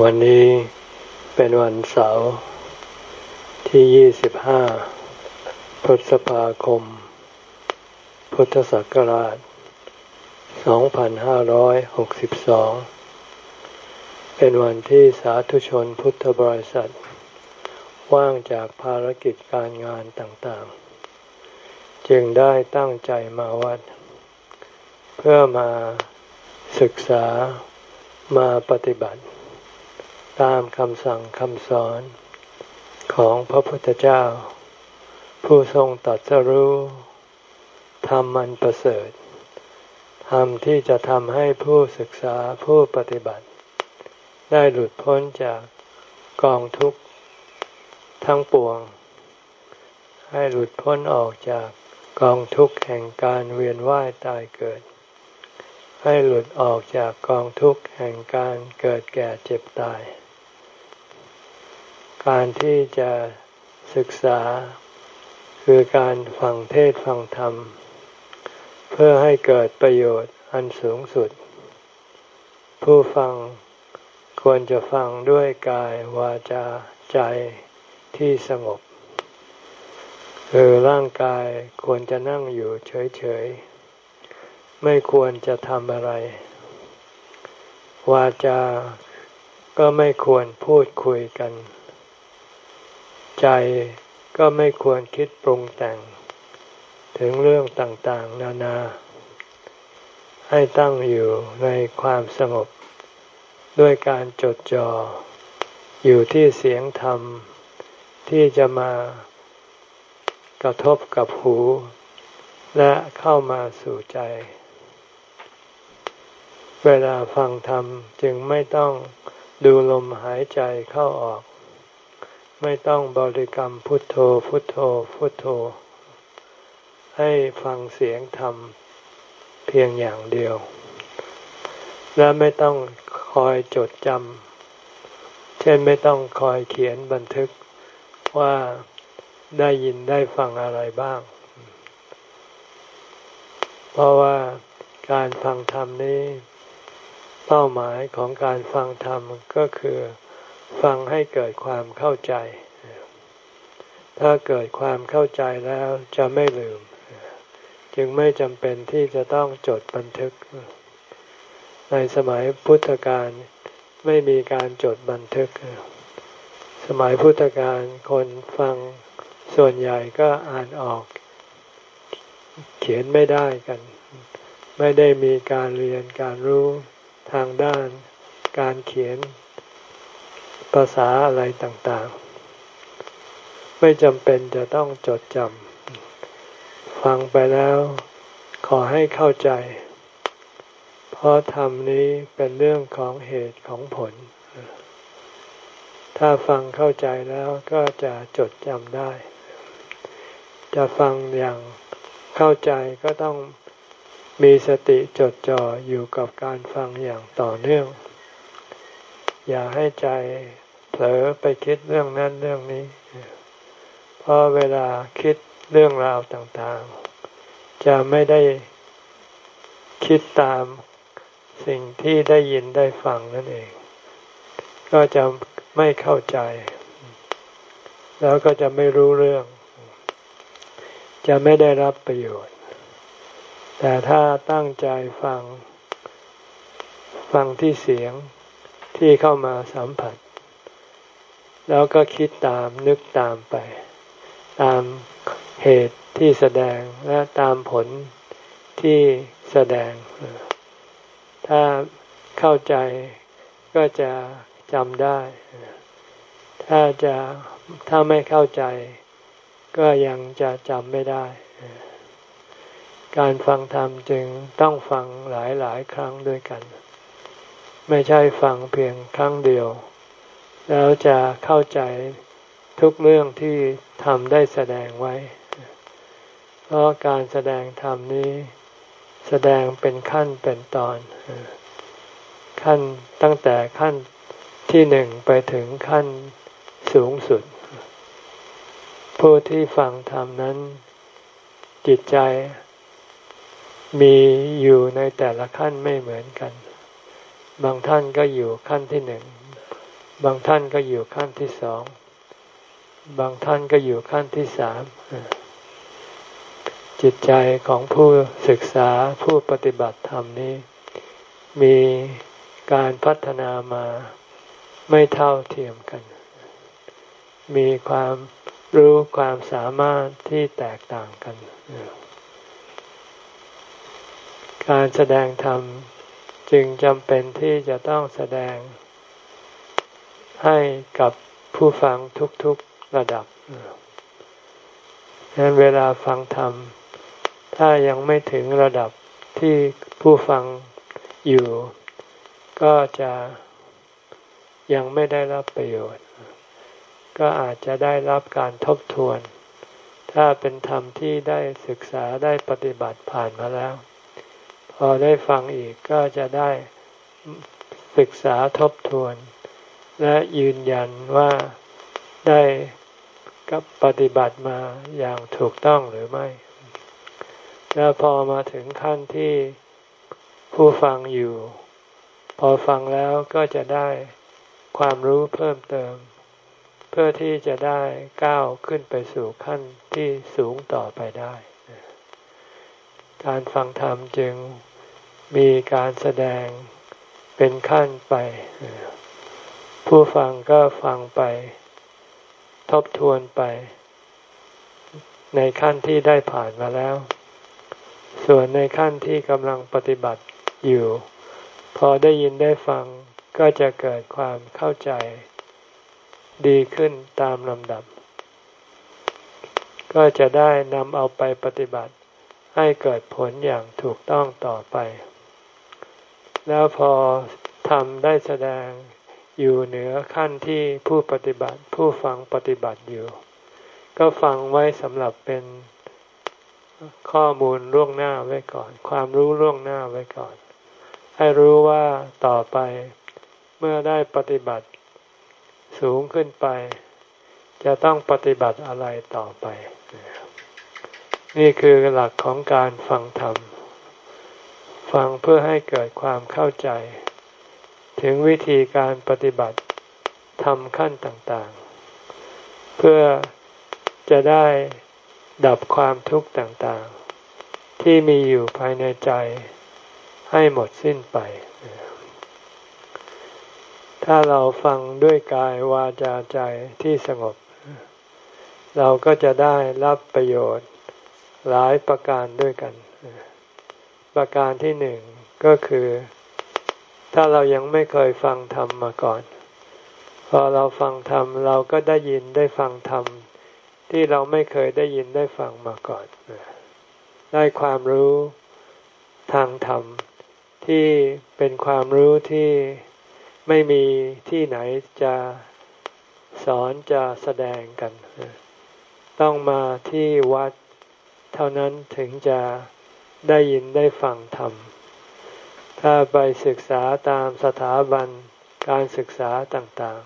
วันนี้เป็นวันเสาร์ที่ 25 พฤษภาคม พุทธศักราช 2562 เป็นวันที่สาธุชนพุทธบริษัท ว่างจากภารกิจการงานต่างๆ จึงได้ตั้งใจมาวัด เพื่อมาศึกษามาปฏิบัติ ตามคำสั่งคำสอนของพระพุทธเจ้า ผู้ทรงตัดสรู้ธรรมมันประเสริฐธรรมที่จะทำให้ผู้ศึกษาผู้ปฏิบัติ ได้หลุดพ้นจากกองทุกข์ทั้งปวง ให้หลุดพ้นออกจากกองทุกข์แห่งการเวียนว่ายตายเกิด ให้หลุดออกจากกองทุกข์แห่งการเกิดแก่เจ็บตาย การที่จะศึกษาคือการฟังเทศฟังธรรม เพื่อให้เกิดประโยชน์อันสูงสุด ผู้ฟังควรจะฟังด้วยกายวาจาใจที่สงบ คือร่างกายควรจะนั่งอยู่เฉยๆ ไม่ควรจะทำอะไร วาจาก็ไม่ควรพูดคุยกัน ใจก็ไม่ควรคิดปรุงแต่ง ถึงเรื่องต่างๆ นานา ให้ตั้งอยู่ในความสงบ ด้วยการจดจ่ออยู่ที่เสียงธรรม ที่จะมากระทบกับหู และเข้ามาสู่ใจ เวลาฟังธรรมจึงไม่ต้องดูลมหายใจเข้าออก ไม่ต้องบริกรรมพุทโธพุทโธพุทโธ ให้ฟังเสียงธรรมเพียงอย่างเดียว และไม่ต้องคอยจดจำเช่นไม่ต้องคอยเขียนบันทึกว่าได้ยินได้ฟังอะไรบ้าง เพราะว่าการฟังธรรมนี้ เป้าหมายของการฟังธรรมก็คือ ฟังให้เกิดความเข้าใจ ถ้าเกิดความเข้าใจแล้วจะไม่ลืม จึงไม่จำเป็นที่จะต้องจดบันทึก ในสมัยพุทธกาลไม่มีการจดบันทึก สมัยพุทธกาลคนฟังส่วนใหญ่ก็อ่านออก เขียนไม่ได้กัน ไม่ได้มีการเรียนการรู้ทางด้านการเขียน ภาษาอะไรต่างๆ ไม่จำเป็นจะต้องจดจำฟังไปแล้วขอให้เข้าใจ เพราะธรรมนี้เป็นเรื่องของเหตุของผล ถ้าฟังเข้าใจแล้วก็จะจดจำได้ จะฟังอย่างเข้าใจก็ต้องมีสติจดจ่ออยู่กับการฟังอย่างต่อเนื่อง อย่าให้ใจ เผลอไปคิดเรื่องนั้นเรื่องนี้เพราะเวลาคิดเรื่องราวต่างๆ จะไม่ได้คิดตามสิ่งที่ได้ยินได้ฟังนั่นเอง ก็จะไม่เข้าใจ แล้วก็จะไม่รู้เรื่อง จะไม่ได้รับประโยชน์ แต่ถ้าตั้งใจฟัง ฟังที่เสียงที่เข้ามาสัมผัส แล้วก็คิดตามนึกตามไป ตามเหตุที่แสดงและตามผลที่แสดง ถ้าเข้าใจก็จะจำได้ ถ้าจะถ้าไม่เข้าใจ ก็ยังจะจำไม่ได้ การฟังธรรมจึงต้องฟังหลายหลายครั้งด้วยกัน ไม่ใช่ฟังเพียงครั้งเดียว แล้วจะเข้าใจทุกเรื่องที่ทำได้แสดงไว้ เพราะการแสดงธรรมนี้ แสดงเป็นขั้นเป็นตอน ขั้นตั้งแต่ขั้นที่หนึ่งไปถึงขั้นสูงสุด ผู้ที่ฟังธรรมนั้น จิตใจ มีอยู่ในแต่ละขั้นไม่เหมือนกัน บางท่านก็อยู่ขั้นที่หนึ่ง บางท่านก็อยู่ขั้นที่สอง บางท่านก็อยู่ขั้นที่สาม จิตใจของผู้ศึกษาผู้ปฏิบัติธรรมนี้ มีการพัฒนามาไม่เท่าเทียมกัน มีความรู้ความสามารถที่แตกต่างกัน การแสดงธรรมจึงจำเป็นที่จะต้องแสดง ให้กับผู้ฟังทุกๆระดับดังนั้นเวลาฟังธรรม ถ้ายังไม่ถึงระดับที่ผู้ฟังอยู่ ก็จะยังไม่ได้รับประโยชน์ ก็อาจจะได้รับการทบทวน ถ้าเป็นธรรมที่ได้ศึกษาได้ปฏิบัติผ่านมาแล้ว พอได้ฟังอีกก็จะได้ศึกษาทบทวน และยืนยันว่าได้กับปฏิบัติมาอย่างถูกต้องหรือไม่ แล้วพอมาถึงขั้นที่ผู้ฟังอยู่ พอฟังแล้วก็จะได้ความรู้เพิ่มเติม เพื่อที่จะได้ก้าวขึ้นไปสู่ขั้นที่สูงต่อไปได้ การฟังธรรมจึงมีการแสดงเป็นขั้นไป ผู้ฟังก็ฟังไป ทบทวนไป ในขั้นที่ได้ผ่านมาแล้ว ส่วนในขั้นที่กำลังปฏิบัติอยู่ พอได้ยินได้ฟังก็จะเกิดความเข้าใจ ดีขึ้นตามลำดับ ก็จะได้นำเอาไปปฏิบัติ ให้เกิดผลอย่างถูกต้องต่อไป แล้วพอทำได้แสดง อยู่เหนือขั้นที่ผู้ปฏิบัติผู้ฟังปฏิบัติอยู่ ก็ฟังไว้สำหรับเป็นข้อมูลล่วงหน้าไว้ก่อน ความรู้ล่วงหน้าไว้ก่อน ให้รู้ว่าต่อไปเมื่อได้ปฏิบัติสูงขึ้นไป จะต้องปฏิบัติอะไรต่อไป นี่คือหลักของการฟังธรรม ฟังเพื่อให้เกิดความเข้าใจ ถึงวิธีการปฏิบัติทำขั้นต่างๆ เพื่อจะได้ดับความทุกข์ต่างๆ ที่มีอยู่ภายในใจให้หมดสิ้นไป ถ้าเราฟังด้วยกายวาจาใจที่สงบ เราก็จะได้รับประโยชน์หลายประการด้วยกัน ประการที่หนึ่งก็คือ ถ้าเรายังไม่เคยฟังธรรมมาก่อน พอเราฟังธรรมเราก็ได้ยินได้ฟังธรรม ที่เราไม่เคยได้ยินได้ฟังมาก่อน ได้ความรู้ทางธรรม ที่เป็นความรู้ที่ไม่มีที่ไหนจะสอนจะแสดงกัน ต้องมาที่วัดเท่านั้นถึงจะได้ยินได้ฟังธรรม ถ้าไปศึกษาตามสถาบันการศึกษาต่าง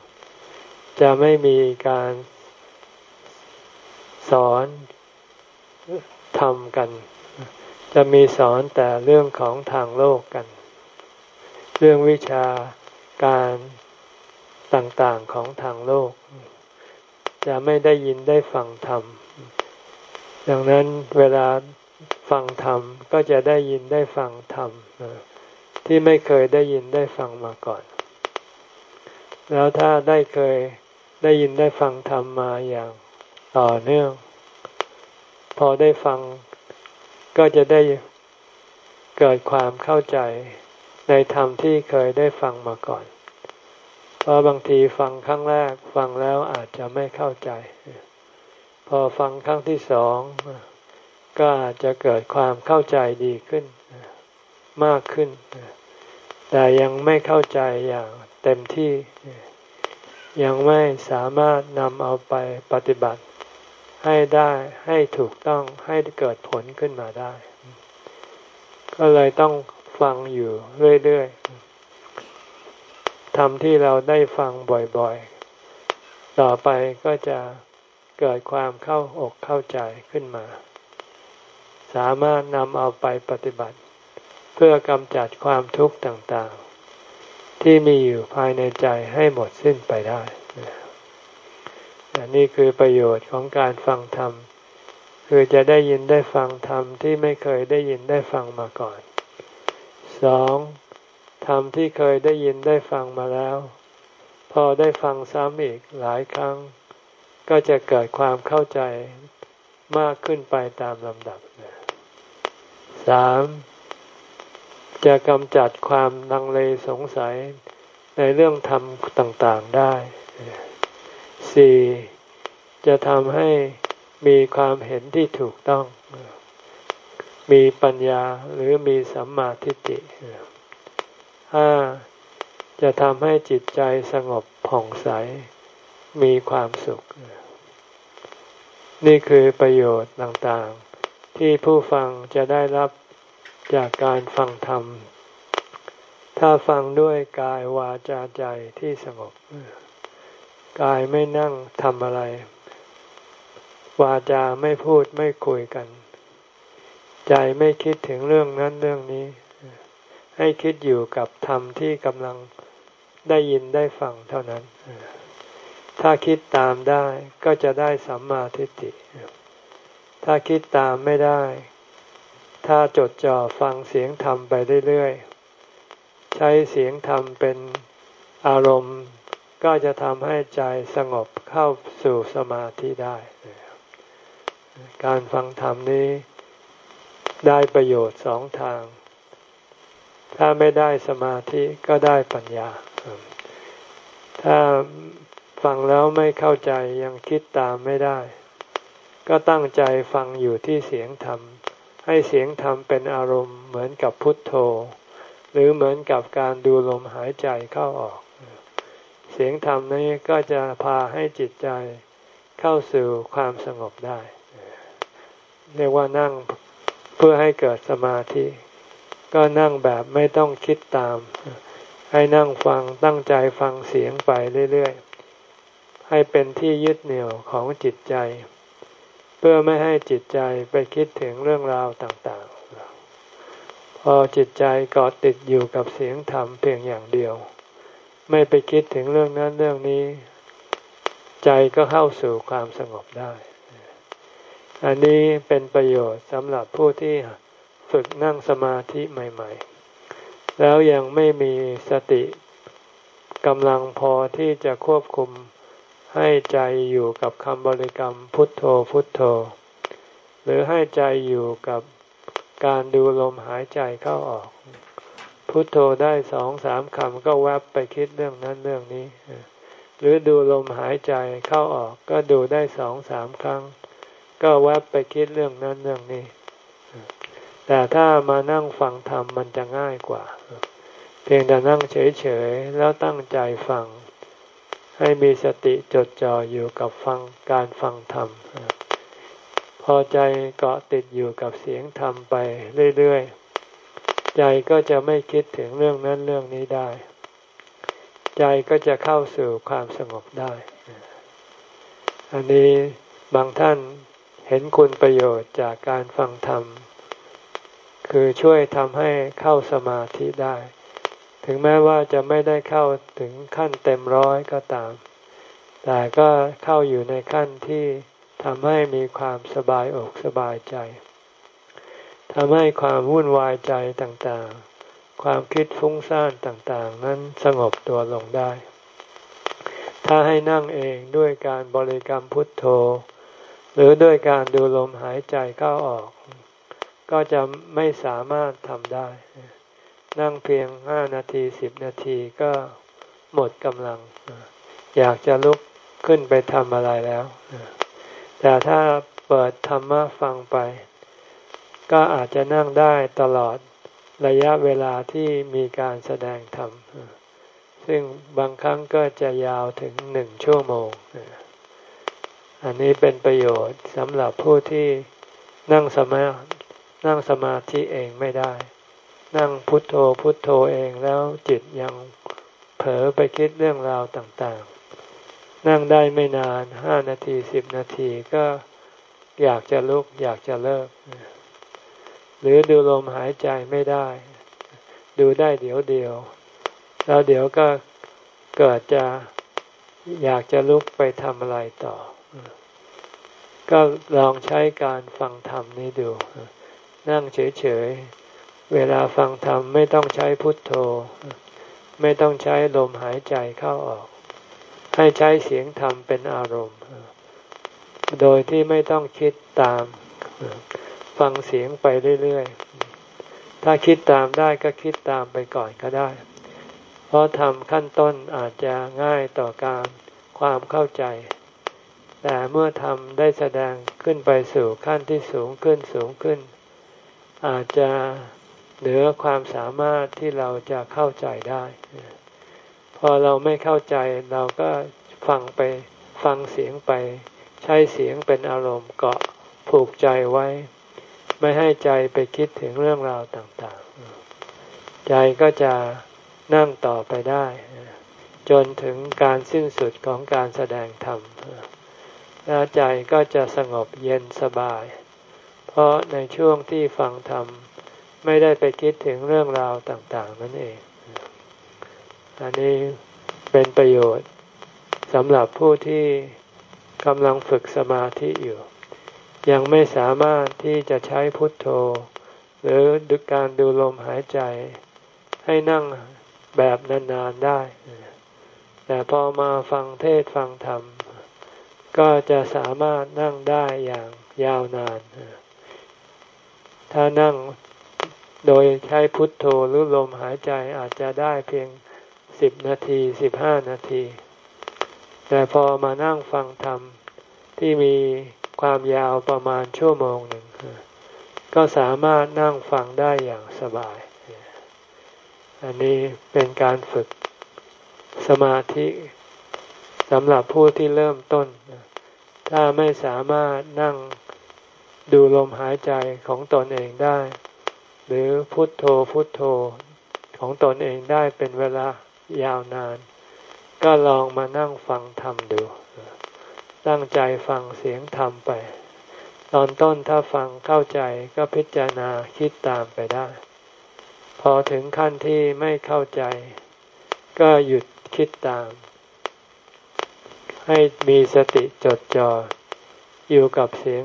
ๆ จะไม่มีการสอนทำกัน จะมีสอนแต่เรื่องของทางโลกกัน เรื่องวิชาการต่างๆของทางโลก จะไม่ได้ยินได้ฟังธรรม ดังนั้นเวลาฟังธรรมก็จะได้ยินได้ฟังธรรม ที่ไม่เคยได้ยินได้ฟังมาก่อน แล้วถ้าได้เคยได้ยินได้ฟังธรรมมาอย่างต่อเนื่อง พอได้ฟังก็จะได้เกิดความเข้าใจในธรรมที่เคยได้ฟังมาก่อน เพราะบางทีฟังครั้งแรกฟังแล้วอาจจะไม่เข้าใจ พอฟังครั้งที่สองก็อาจจะเกิดความเข้าใจดีขึ้นมากขึ้น แต่ยังไม่เข้าใจอย่างเต็มที่ ยังไม่สามารถนำเอาไปปฏิบัติ ให้ได้ให้ถูกต้องให้เกิดผลขึ้นมาได้ ก็เลยต้องฟังอยู่เรื่อยๆทำที่เราได้ฟังบ่อยๆ ต่อไปก็จะเกิดความเข้าอกเข้าใจขึ้นมา สามารถนำเอาไปปฏิบัติ เพื่อกำจัดความทุกข์ต่างๆทที่มีอยู่ภายในใจให้หมดสิ้นไปได้นี่คือประโยชน์ของการฟังธรรม คือจะได้ยินได้ฟังธรรมที่ไม่เคยได้ยินได้ฟังมาก่อนสองธรรมที่เคยได้ยินได้ฟังมาแล้ว พอได้ฟังซ้ำอีกหลายครั้ง ก็จะเกิดความเข้าใจมากขึ้นไปตามลำดับสาม จะกำจัดความลังเลสงสัยในเรื่องธรรมต่างๆได้สี่จะทำให้มีความเห็นที่ถูกต้อง มีปัญญาหรือมีสัมมาทิฏฐิห้าจะทำให้จิตใจสงบผ่องใส มีความสุข นี่คือประโยชน์ต่างๆ ที่ผู้ฟังจะได้รับ จากการฟังธรรม ถ้าฟังด้วยกายวาจาใจที่สงบ กายไม่นั่งทำอะไร วาจาไม่พูดไม่คุยกัน ใจไม่คิดถึงเรื่องนั้นเรื่องนี้ ให้คิดอยู่กับธรรมที่กำลังได้ยินได้ฟังเท่านั้น ถ้าคิดตามได้ก็จะได้สัมมาทิฏฐิ ถ้าคิดตามไม่ได้ ถ้าจดจ่อฟังเสียงธรรมไปเรื่อยๆ ใช้เสียงธรรมเป็นอารมณ์ ก็จะทำให้ใจสงบเข้าสู่สมาธิได้ การฟังธรรมนี้ได้ประโยชน์สองทาง ถ้าไม่ได้สมาธิก็ได้ปัญญา ถ้าฟังแล้วไม่เข้าใจยังคิดตามไม่ได้ ก็ตั้งใจฟังอยู่ที่เสียงธรรม ให้เสียงธรรมเป็นอารมณ์เหมือนกับพุทโธ หรือเหมือนกับการดูลมหายใจเข้าออก เสียงธรรมนี้ก็จะพาให้จิตใจเข้าสู่ความสงบได้ เรียกว่านั่งเพื่อให้เกิดสมาธิ ก็นั่งแบบไม่ต้องคิดตาม ให้นั่งฟังตั้งใจฟังเสียงไปเรื่อยๆ ให้เป็นที่ยึดเหนี่ยวของจิตใจ เพื่อไม่ให้จิตใจไปคิดถึงเรื่องราวต่างๆ พอจิตใจเกาะติดอยู่กับเสียงธรรมเพียงอย่างเดียว ไม่ไปคิดถึงเรื่องนั้นเรื่องนี้ ใจก็เข้าสู่ความสงบได้ อันนี้เป็นประโยชน์สำหรับผู้ที่ฝึกนั่งสมาธิใหม่ ๆ แล้วยังไม่มีสติกำลังพอที่จะควบคุม ให้ใจอยู่กับคำบริกรรมพุทโธพุทโธ หรือให้ใจอยู่กับการดูลมหายใจเข้าออก พุทโธได้สองสามคำก็แวบไปคิดเรื่องนั้นเรื่องนี้ หรือดูลมหายใจเข้าออกก็ดูได้สองสามครั้ง ก็แวบไปคิดเรื่องนั้นเรื่องนี้ แต่ถ้ามานั่งฟังธรรมมันจะง่ายกว่า เพียงแต่นั่งเฉยๆแล้วตั้งใจฟัง ให้มีสติจดจ่ออยู่กับฟังการฟังธรรม พอใจเกาะติดอยู่กับเสียงธรรมไปเรื่อยๆ ใจก็จะไม่คิดถึงเรื่องนั้นเรื่องนี้ได้ ใจก็จะเข้าสู่ความสงบได้ อันนี้บางท่านเห็นคุณประโยชน์จากการฟังธรรม คือช่วยทำให้เข้าสมาธิได้ ถึงแม้ว่าจะไม่ได้เข้าถึงขั้นเต็มร้อยก็ตาม แต่ก็เข้าอยู่ในขั้นที่ทำให้มีความสบายอกสบายใจทำให้ความวุ่นวายใจต่างๆ ความคิดฟุ้งซ่านต่างๆ นั้นสงบตัวลงได้ ถ้าให้นั่งเองด้วยการบริกรรมพุทโธ หรือด้วยการดูลมหายใจเข้าออก ก็จะไม่สามารถทำได้ นั่งเพียงห้านาทีสิบนาทีก็หมดกำลัง อยากจะลุกขึ้นไปทำอะไรแล้ว แต่ถ้าเปิดธรรมะฟังไป ก็อาจจะนั่งได้ตลอดระยะเวลาที่มีการแสดงธรรม ซึ่งบางครั้งก็จะยาวถึงหนึ่งชั่วโมง อันนี้เป็นประโยชน์สำหรับผู้ที่นั่งสมานั่งสมาธิเองไม่ได้ นั่งพุทโธพุทโธเองแล้วจิตยังเผลอไปคิดเรื่องราวต่างๆ นั่งได้ไม่นานห้านาทีสิบนาทีก็อยากจะลุกอยากจะเลิก หรือดูลมหายใจไม่ได้ ดูได้เดี๋ยวเดียว แล้วเดี๋ยวก็เกิดจะอยากจะลุกไปทำอะไรต่อ ก็ลองใช้การฟังธรรมนี้ดู นั่งเฉยๆ เวลาฟังธรรมไม่ต้องใช้พุทโธ ไม่ต้องใช้ลมหายใจเข้าออก ให้ใช้เสียงธรรมเป็นอารมณ์ โดยที่ไม่ต้องคิดตาม ฟังเสียงไปเรื่อยๆ ถ้าคิดตามได้ก็คิดตามไปก่อนก็ได้ เพราะทำขั้นต้นอาจจะง่ายต่อการความเข้าใจ แต่เมื่อทำได้แสดงขึ้นไปสู่ขั้นที่สูงขึ้นสูงขึ้น อาจจะ เหนือความสามารถที่เราจะเข้าใจได้ พอเราไม่เข้าใจเราก็ฟังไปฟังเสียงไป ใช้เสียงเป็นอารมณ์เกาะผูกใจไว้ ไม่ให้ใจไปคิดถึงเรื่องราวต่างๆ ใจก็จะนั่งต่อไปได้ จนถึงการสิ้นสุดของการแสดงธรรมแล้วใจก็จะสงบเย็นสบาย เพราะในช่วงที่ฟังธรรม ไม่ได้ไปคิดถึงเรื่องราวต่างๆ นั่นเอง อันนี้เป็นประโยชน์สำหรับผู้ที่กำลังฝึกสมาธิอยู่ ยังไม่สามารถที่จะใช้พุทโธ หรือดึกการดูลมหายใจให้นั่งแบบนานๆได้ แต่พอมาฟังเทศฟังธรรม ก็จะสามารถนั่งได้อย่างยาวนาน ถ้านั่ง โดยใช้พุทโธหรือลมหายใจอาจจะได้เพียงสิบนาทีสิบห้านาที แต่พอมานั่งฟังธรรมที่มีความยาวประมาณชั่วโมงหนึ่ง ก็สามารถนั่งฟังได้อย่างสบาย อันนี้เป็นการฝึกสมาธิสำหรับผู้ที่เริ่มต้น ถ้าไม่สามารถนั่งดูลมหายใจของตนเองได้ หรือพุทโธพุทโธของตนเองได้เป็นเวลายาวนาน ก็ลองมานั่งฟังธรรมดู ตั้งใจฟังเสียงธรรมไป ตอนต้นถ้าฟังเข้าใจก็พิจารณาคิดตามไปได้ พอถึงขั้นที่ไม่เข้าใจ ก็หยุดคิดตาม ให้มีสติจดจ่ออยู่กับเสียง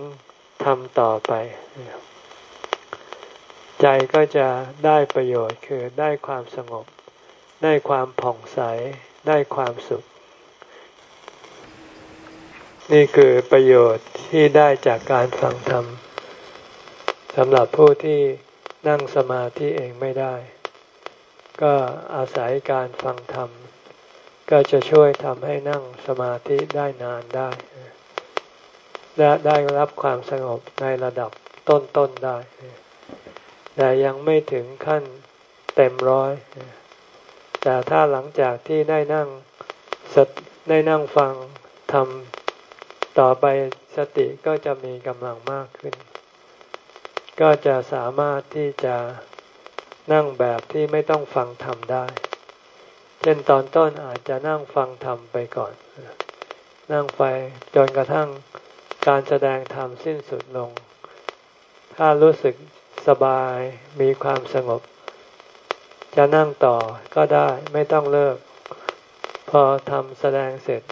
ทำต่อไป ใจก็จะได้ประโยชน์คือได้ความสงบ ได้ความผ่องใส ได้ความสุข นี่คือประโยชน์ที่ได้จากการฟังธรรมสำหรับผู้ที่นั่งสมาธิเองไม่ได้ ก็อาศัยการฟังธรรม ก็จะช่วยทำให้นั่งสมาธิได้นานได้ และได้รับความสงบในระดับต้นๆได้ แต่ยังไม่ถึงขั้นเต็มร้อย แต่ถ้าหลังจากที่ได้นั่งสได้นั่งฟังทำต่อไปสติก็จะมีกำลังมากขึ้น ก็จะสามารถที่จะนั่งแบบที่ไม่ต้องฟังธรรมได้ เช่นตอนต้นอาจจะนั่งฟังธรรมไปก่อน นั่งไปจนกระทั่งการแสดงธรรมสิ้นสุดลง ถ้ารู้สึก สบายมีความสงบ จะนั่งต่อก็ได้ไม่ต้องเลิก พอทำแสดงเสร็จ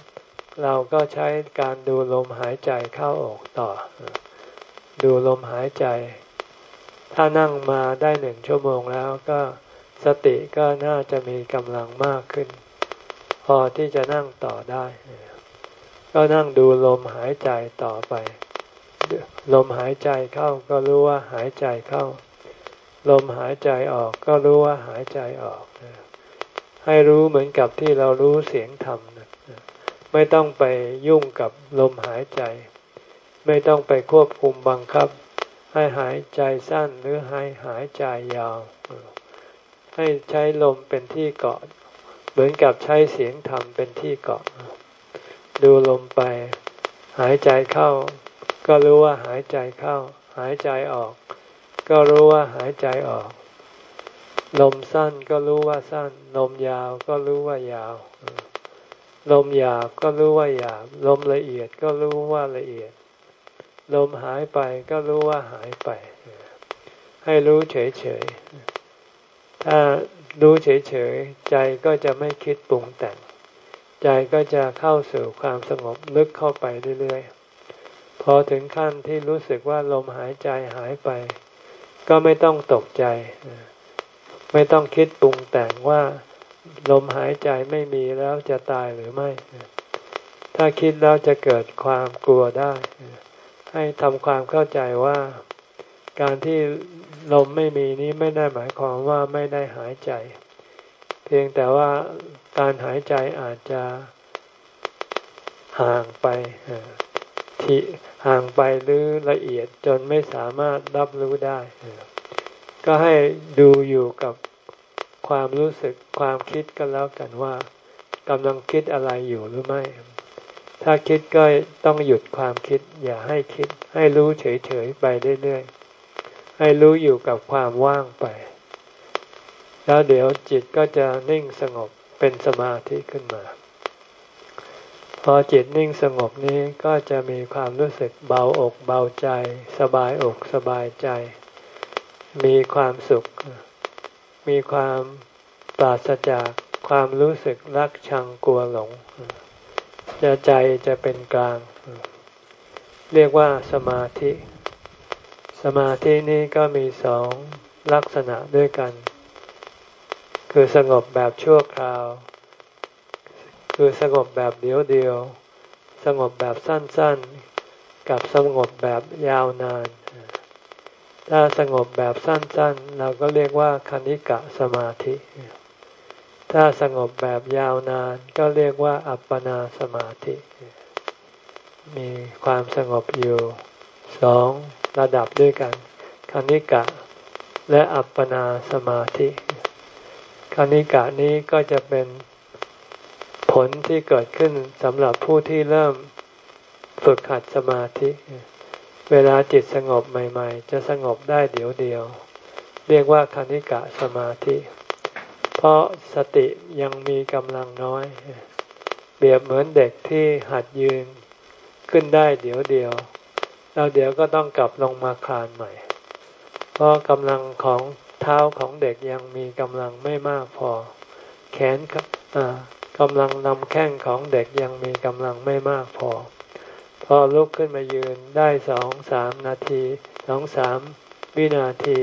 เราก็ใช้การดูลมหายใจเข้าออกต่อ ดูลมหายใจ ถ้านั่งมาได้หนึ่งชั่วโมงแล้วก็สติก็น่าจะมีกำลังมากขึ้น พอที่จะนั่งต่อได้ ก็นั่งดูลมหายใจต่อไป ลมหายใจเข้าก็รู้ว่าหายใจเข้า ลมหายใจออกก็รู้ว่าหายใจออก ให้รู้เหมือนกับที่เรารู้เสียงธรรมไม่ต้องไปยุ่งกับลมหายใจ ไม่ต้องไปควบคุมบังคับ ให้หายใจสั้นหรือให้หายใจยาว ให้ใช้ลมเป็นที่เกาะ เหมือนกับใช้เสียงธรรมเป็นที่เกาะ ดูลมไป หายใจเข้า ก็รู้ว่าหายใจเข้า หายใจออก ก็รู้ว่าหายใจออก ลมสั้นก็รู้ว่าสั้น ลมยาวก็รู้ว่ายาว ลมหยาบก็รู้ว่าหยาบ ลมละเอียดก็รู้ว่าละเอียด ลมหายไปก็รู้ว่าหายไป ให้รู้เฉยๆ ถ้ารู้เฉยๆ ใจก็จะไม่คิดปรุงแต่ง ใจก็จะเข้าสู่ความสงบลึกเข้าไปเรื่อยๆ อถึงขั้นที่รู้สึกว่าลมหายใจหายไป ก็ไม่ต้องตกใจ ไม่ต้องคิดปรุงแต่งว่าลมหายใจไม่มีแล้วจะตายหรือไม่ ถ้าคิดแล้วจะเกิดความกลัวได้ ให้ทำความเข้าใจว่าการที่ลมไม่มีนี้ไม่ได้หมายความว่าไม่ได้หายใจ เพียงแต่ว่าการหายใจอาจจะห่างไปที่ ห่างไปหรือละเอียดจนไม่สามารถรับรู้ได้ ก็ให้ดูอยู่กับความรู้สึกความคิดกันแล้วกันว่ากำลังคิดอะไรอยู่หรือไม่ ถ้าคิดก็ต้องหยุดความคิด อย่าให้คิด ให้รู้เฉยๆไปเรื่อยๆ ให้รู้อยู่กับความว่างไป แล้วเดี๋ยวจิตก็จะนิ่งสงบเป็นสมาธิขึ้นมา พอจิตนิ่งสงบนี้ก็จะมีความรู้สึกเบาอกเบาใจ สบายอกสบายใจ มีความสุข มีความปราศจากความรู้สึกรักชังกลัวหลง จะใจจะเป็นกลาง เรียกว่าสมาธิ สมาธินี้ก็มีสองลักษณะด้วยกัน คือสงบแบบชั่วคราว คือสงบแบบเดียวเดียว สงบแบบสั้นๆ กับสงบแบบยาวนาน ถ้าสงบแบบสั้นๆ เราก็เรียกว่าคณิกะสมาธิ ถ้าสงบแบบยาวนานก็เรียกว่าอัปปนาสมาธิ มีความสงบอยู่สองระดับด้วยกัน คณิกะและอัปปนาสมาธิ คณิกะนี้ก็จะเป็น ผลที่เกิดขึ้นสำหรับผู้ที่เริ่มฝึกหัดสมาธิ เวลาจิตสงบใหม่ ๆ จะสงบได้เดี๋ยวเดียว เรียกว่าคณิกะสมาธิ เพราะสติยังมีกำลังน้อยเปรียบเหมือนเด็กที่หัดยืนขึ้นได้เดี๋ยวเดียวแล้วเดี๋ยวก็ต้องกลับลงมาคลานใหม่ เพราะกำลังของเท้าของเด็กยังมีกำลังไม่มากพอ แขน กำลังนำแข้งของเด็กยังมีกำลังไม่มากพอ พอลุกขึ้นมายืนได้สองสามนาทีสองสามวินาที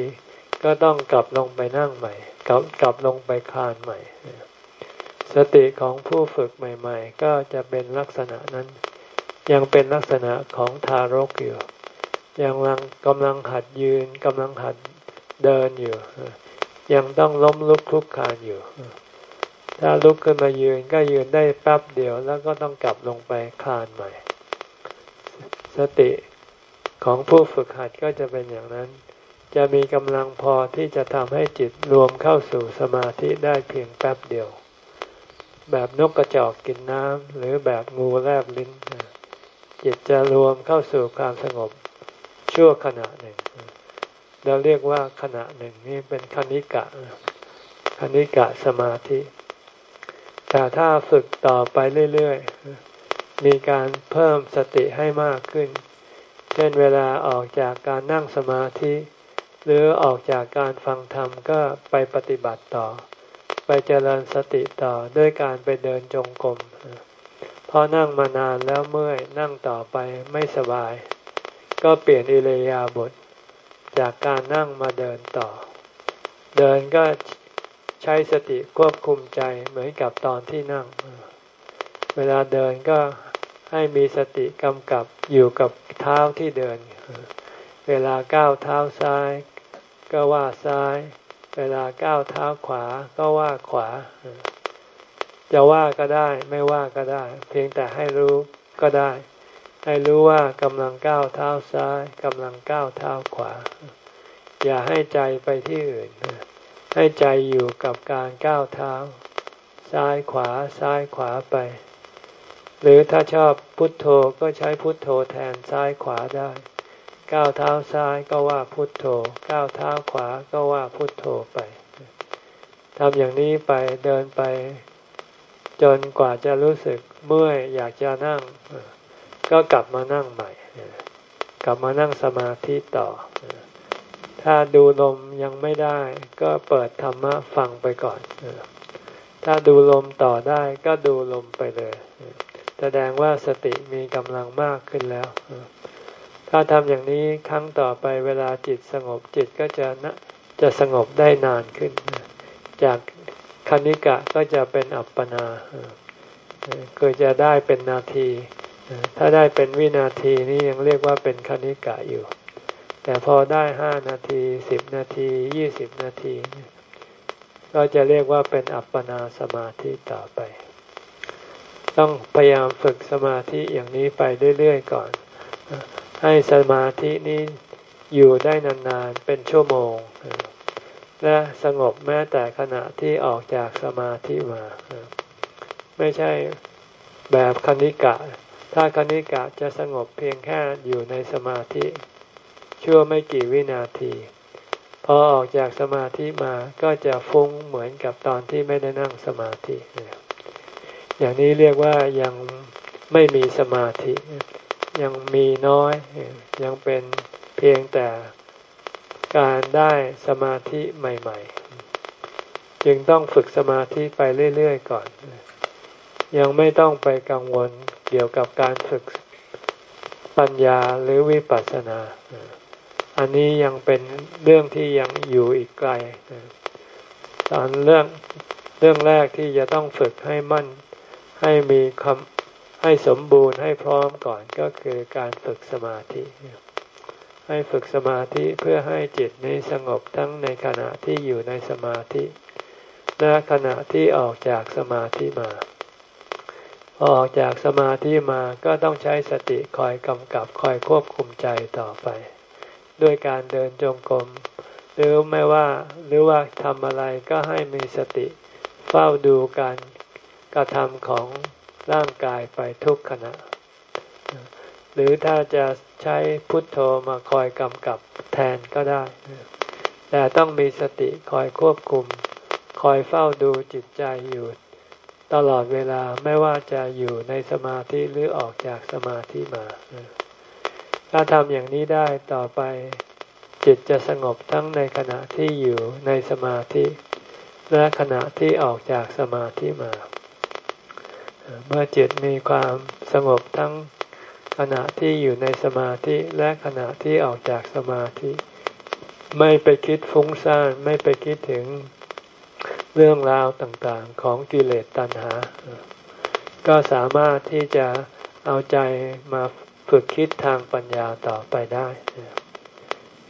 ก็ต้องกลับลงไปนั่งใหม่ กลับกลับลงไปคลานใหม่ สติของผู้ฝึกใหม่ ๆ ก็จะเป็นลักษณะนั้น ยังเป็นลักษณะของทารกอยู่ยังกำลังหัดยืนกำลังหัดเดินอยู่ ยังต้องล้มลุกคลุกคลานอยู่ ถ้าลุกขึ้นมายืนก็ยืนได้แป๊บเดียวแล้วก็ต้องกลับลงไปคลานใหม่ สติของผู้ฝึกหัดก็จะเป็นอย่างนั้น จะมีกำลังพอที่จะทำให้จิตรวมเข้าสู่สมาธิได้เพียงแป๊บเดียว แบบนกกระจอกกินน้ำหรือแบบงูแลบลิ้น จิตจะรวมเข้าสู่ความสงบชั่วขณะหนึ่ง เราเรียกว่าขณะหนึ่งนี่เป็นคณิกะคณิกะสมาธิ แต่ถ้าฝึกต่อไปเรื่อยๆ มีการเพิ่มสติให้มากขึ้น เช่นเวลาออกจากการนั่งสมาธิ หรือออกจากการฟังธรรมก็ไปปฏิบัติต่อ ไปเจริญสติต่อด้วยการไปเดินจงกรมพอนั่งมานานแล้วเมื่อยนั่งต่อไปไม่สบาย ก็เปลี่ยนอิเลยาบท จากการนั่งมาเดินต่อ เดินก็ ใช้สติควบคุมใจเหมือนกับตอนที่นั่ง เวลาเดินก็ให้มีสติกำกับอยู่กับเท้าที่เดิน เวลาก้าวเท้าซ้าย ก็ว่าซ้าย เวลาก้าวเท้าขวาก็ว่าขวา จะว่าก็ได้ไม่ว่าก็ได้ เพียงแต่ให้รู้ก็ได้ ให้รู้ว่ากำลังก้าวเท้าซ้ายกำลังก้าวเท้าขวา อย่าให้ใจไปที่อื่น ให้ใจอยู่กับการก้าวเท้า ซ้ายขวาซ้ายขวาไป หรือถ้าชอบพุทโธก็ใช้พุทโธแทนซ้ายขวาได้ ก้าวเท้าซ้ายก็ว่าพุทโธ ก้าวเท้าขวาก็ว่าพุทโธไปทำอย่างนี้ไปเดินไป จนกว่าจะรู้สึกเมื่อยอยากจะนั่ง ก็กลับมานั่งใหม่ กลับมานั่งสมาธิต่อ ถ้าดูลมยังไม่ได้ ก็เปิดธรรมะฟังไปก่อน ถ้าดูลมต่อได้ก็ดูลมไปเลย แสดงว่าสติมีกำลังมากขึ้นแล้ว ถ้าทำอย่างนี้ครั้งต่อไปเวลาจิตสงบจิตก็จะนะจะสงบได้นานขึ้น จากคณิกะก็จะเป็นอัปปนาคือจะได้เป็นนาที ถ้าได้เป็นวินาทีนี้ยังเรียกว่าเป็นคณิกะอยู่ แต่พอได้ห้านาทีสิบนาทียี่สิบนาที ก็จะเรียกว่าเป็นอัปปนาสมาธิต่อไป ต้องพยายามฝึกสมาธิอย่างนี้ไปเรื่อยๆก่อน ให้สมาธินี้อยู่ได้นานๆเป็นชั่วโมง และสงบแม้แต่ขณะที่ออกจากสมาธิมา ไม่ใช่แบบคณิกะ ถ้าคณิกะจะสงบเพียงแค่อยู่ในสมาธิ ชั่วไม่กี่วินาที พอออกจากสมาธิมาก็จะฟุ้งเหมือนกับตอนที่ไม่ได้นั่งสมาธิ อย่างนี้เรียกว่ายังไม่มีสมาธิ ยังมีน้อย ยังเป็นเพียงแต่การได้สมาธิใหม่ ๆ จึงต้องฝึกสมาธิไปเรื่อยๆก่อน ยังไม่ต้องไปกังวลเกี่ยวกับการฝึกปัญญาหรือวิปัสสนา อันนี้ยังเป็นเรื่องที่ยังอยู่อีกไกลตอนเรื่องเรื่องแรกที่จะต้องฝึกให้มั่นให้มีคำให้สมบูรณ์ให้พร้อมก่อนก็คือการฝึกสมาธิ ให้ฝึกสมาธิเพื่อให้จิตนี้สงบทั้งในขณะที่อยู่ในสมาธิ และขณะที่ออกจากสมาธิมา ออกจากสมาธิมาก็ต้องใช้สติคอยกำกับคอยควบคุมใจต่อไป ด้วยการเดินจงกรมหรือไม่ว่าหรือว่าทำอะไรก็ให้มีสติเฝ้าดูการกระทำของร่างกายไปทุกขณะ หรือถ้าจะใช้พุทโธมาคอยกำกับแทนก็ได้ แต่ต้องมีสติคอยควบคุม คอยเฝ้าดูจิตใจอยู่ตลอดเวลาไม่ว่าจะอยู่ในสมาธิหรือออกจากสมาธิมา ถ้าทำอย่างนี้ได้ต่อไป จิตจะสงบทั้งในขณะที่อยู่ในสมาธิ และขณะที่ออกจากสมาธิมา เมื่อจิตมีความสงบทั้งขณะที่อยู่ในสมาธิและขณะที่ออกจากสมาธิ ไม่ไปคิดฟุ้งซ่านไม่ไปคิดถึงเรื่องราวต่างๆของกิเลสตัณหา ก็สามารถที่จะเอาใจมา ฝึกคิดทางปัญญาต่อไปได้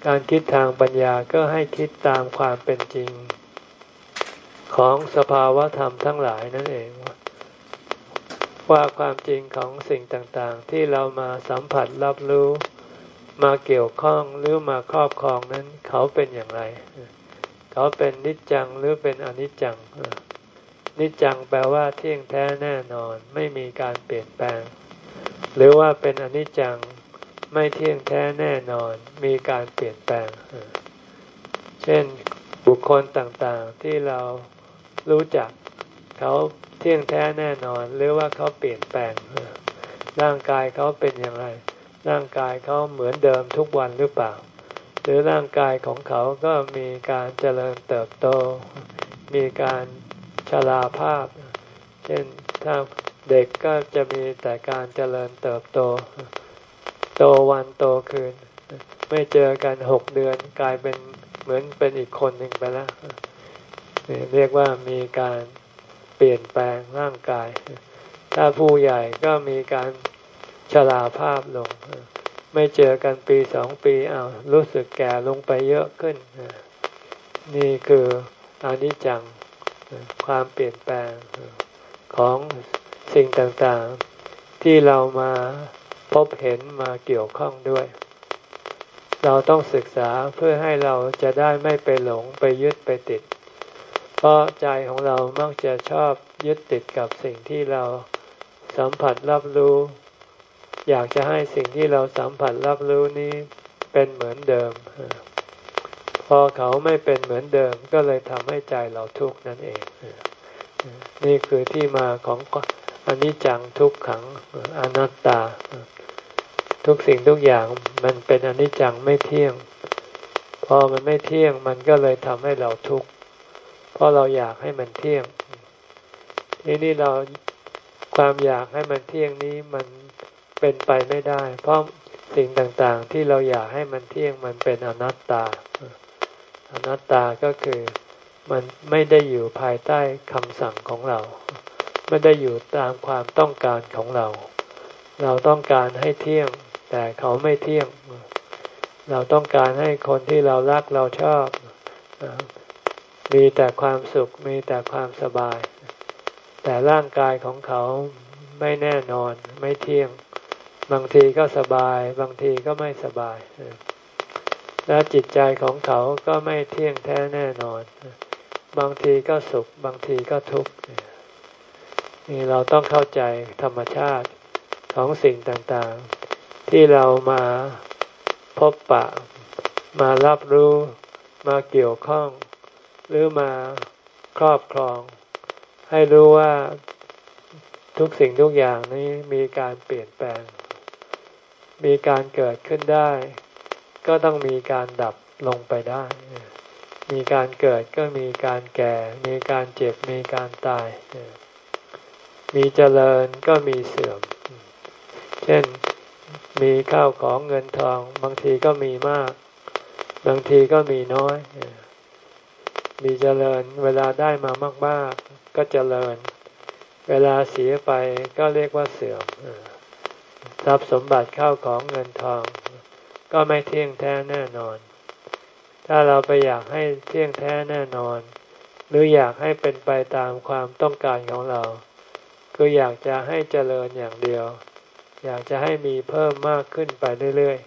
การคิดทางปัญญาก็ให้คิดตามความเป็นจริง ของสภาวะธรรมทั้งหลายนั่นเอง ว่าความจริงของสิ่งต่างๆ ที่เรามาสัมผัสรับรู้มาเกี่ยวข้องหรือมาครอบครองนั้น เขาเป็นอย่างไร เขาเป็นนิจจังหรือเป็นอนิจจัง นิจจังแปลว่าเที่ยงแท้แน่นอน ไม่มีการเปลี่ยนแปลง หรือว่าเป็นอนิจจังไม่เที่ยงแท้แน่นอนมีการเปลี่ยนแปลง เช่นบุคคลต่างๆที่เรารู้จักเขาเที่ยงแท้แน่นอน หรือว่าเขาเปลี่ยนแปลง ร่างกายเขาเป็นอย่างไร ร่างกายเขาเหมือนเดิมทุกวันหรือเปล่า หรือร่างกายของเขาก็มีการเจริญเติบโต มีการชราภาพ เช่นถ้า เด็กก็จะมีแต่การเจริญเติบโต โตวันโตคืน ไม่เจอกันหกเดือนกลายเป็นเหมือนเป็นอีกคนหนึ่งไปแล้วเรียกว่ามีการเปลี่ยนแปลงร่างกาย ถ้าผู้ใหญ่ก็มีการชราภาพลง ไม่เจอกันปีสองปีอา้าวรู้สึกแก่ลงไปเยอะขึ้น นี่คืออนิจจังความเปลี่ยนแปลงของ สิ่งต่างๆ ที่เรามาพบเห็นมาเกี่ยวข้องด้วย เราต้องศึกษาเพื่อให้เราจะได้ไม่ไปหลงไปยึดไปติด เพราะใจของเรามักจะชอบยึดติดกับสิ่งที่เราสัมผัสรับรู้ อยากจะให้สิ่งที่เราสัมผัสรับรู้นี้เป็นเหมือนเดิม พอเขาไม่เป็นเหมือนเดิมก็เลยทำให้ใจเราทุกข์นั่นเอง นี่คือที่มาของ อนิจจังทุกขังอนัตตา ทุกสิ่งทุกอย่างมันเป็นอนิจจังไม่เที่ยง พอมันไม่เที่ยงมันก็เลยทำให้เราทุกข์เพราะเราอยากให้มันเที่ยง ทีนี้เราความอยากให้มันเที่ยงนี้มันเป็นไปไม่ได้ เพราะสิ่งต่างๆ ที่เราอยากให้มันเที่ยงมันเป็นอนัตตา อนัตตาก็คือมันไม่ได้อยู่ภายใต้คำสั่งของเรา ไม่ได้อยู่ตามความต้องการของเรา เราต้องการให้เที่ยง แต่เขาไม่เที่ยง เราต้องการให้คนที่เรารักเราชอบ มีแต่ความสุขมีแต่ความสบาย แต่ร่างกายของเขาไม่แน่นอนไม่เที่ยง บางทีก็สบาย บางทีก็ไม่สบาย และจิตใจของเขาก็ไม่เที่ยงแท้แน่นอน บางทีก็สุข บางทีก็ทุกข์ นี่เราต้องเข้าใจธรรมชาติของสิ่งต่างๆ ที่เรามาพบปะ มารับรู้มาเกี่ยวข้อง หรือมาครอบครอง ให้รู้ว่าทุกสิ่งทุกอย่างนี้มีการเปลี่ยนแปลง มีการเกิดขึ้นได้ ก็ต้องมีการดับลงไปได้ มีการเกิดก็มีการแก่ มีการเจ็บมีการตาย มีเจริญก็มีเสื่อม เช่นมีข้าวของเงินทอง บางทีก็มีมาก บางทีก็มีน้อย มีเจริญเวลาได้มามาก ๆ ก็เจริญ เวลาเสียไปก็เรียกว่าเสื่อมทรัพย์สมบัติเข้าของเงินทอง ก็ไม่เที่ยงแท้แน่นอน ถ้าเราไปอยากให้เที่ยงแท้แน่นอน หรืออยากให้เป็นไปตามความต้องการของเรา ก็อยากจะให้เจริญอย่างเดียว อยากจะให้มีเพิ่มมากขึ้นไปเรื่อย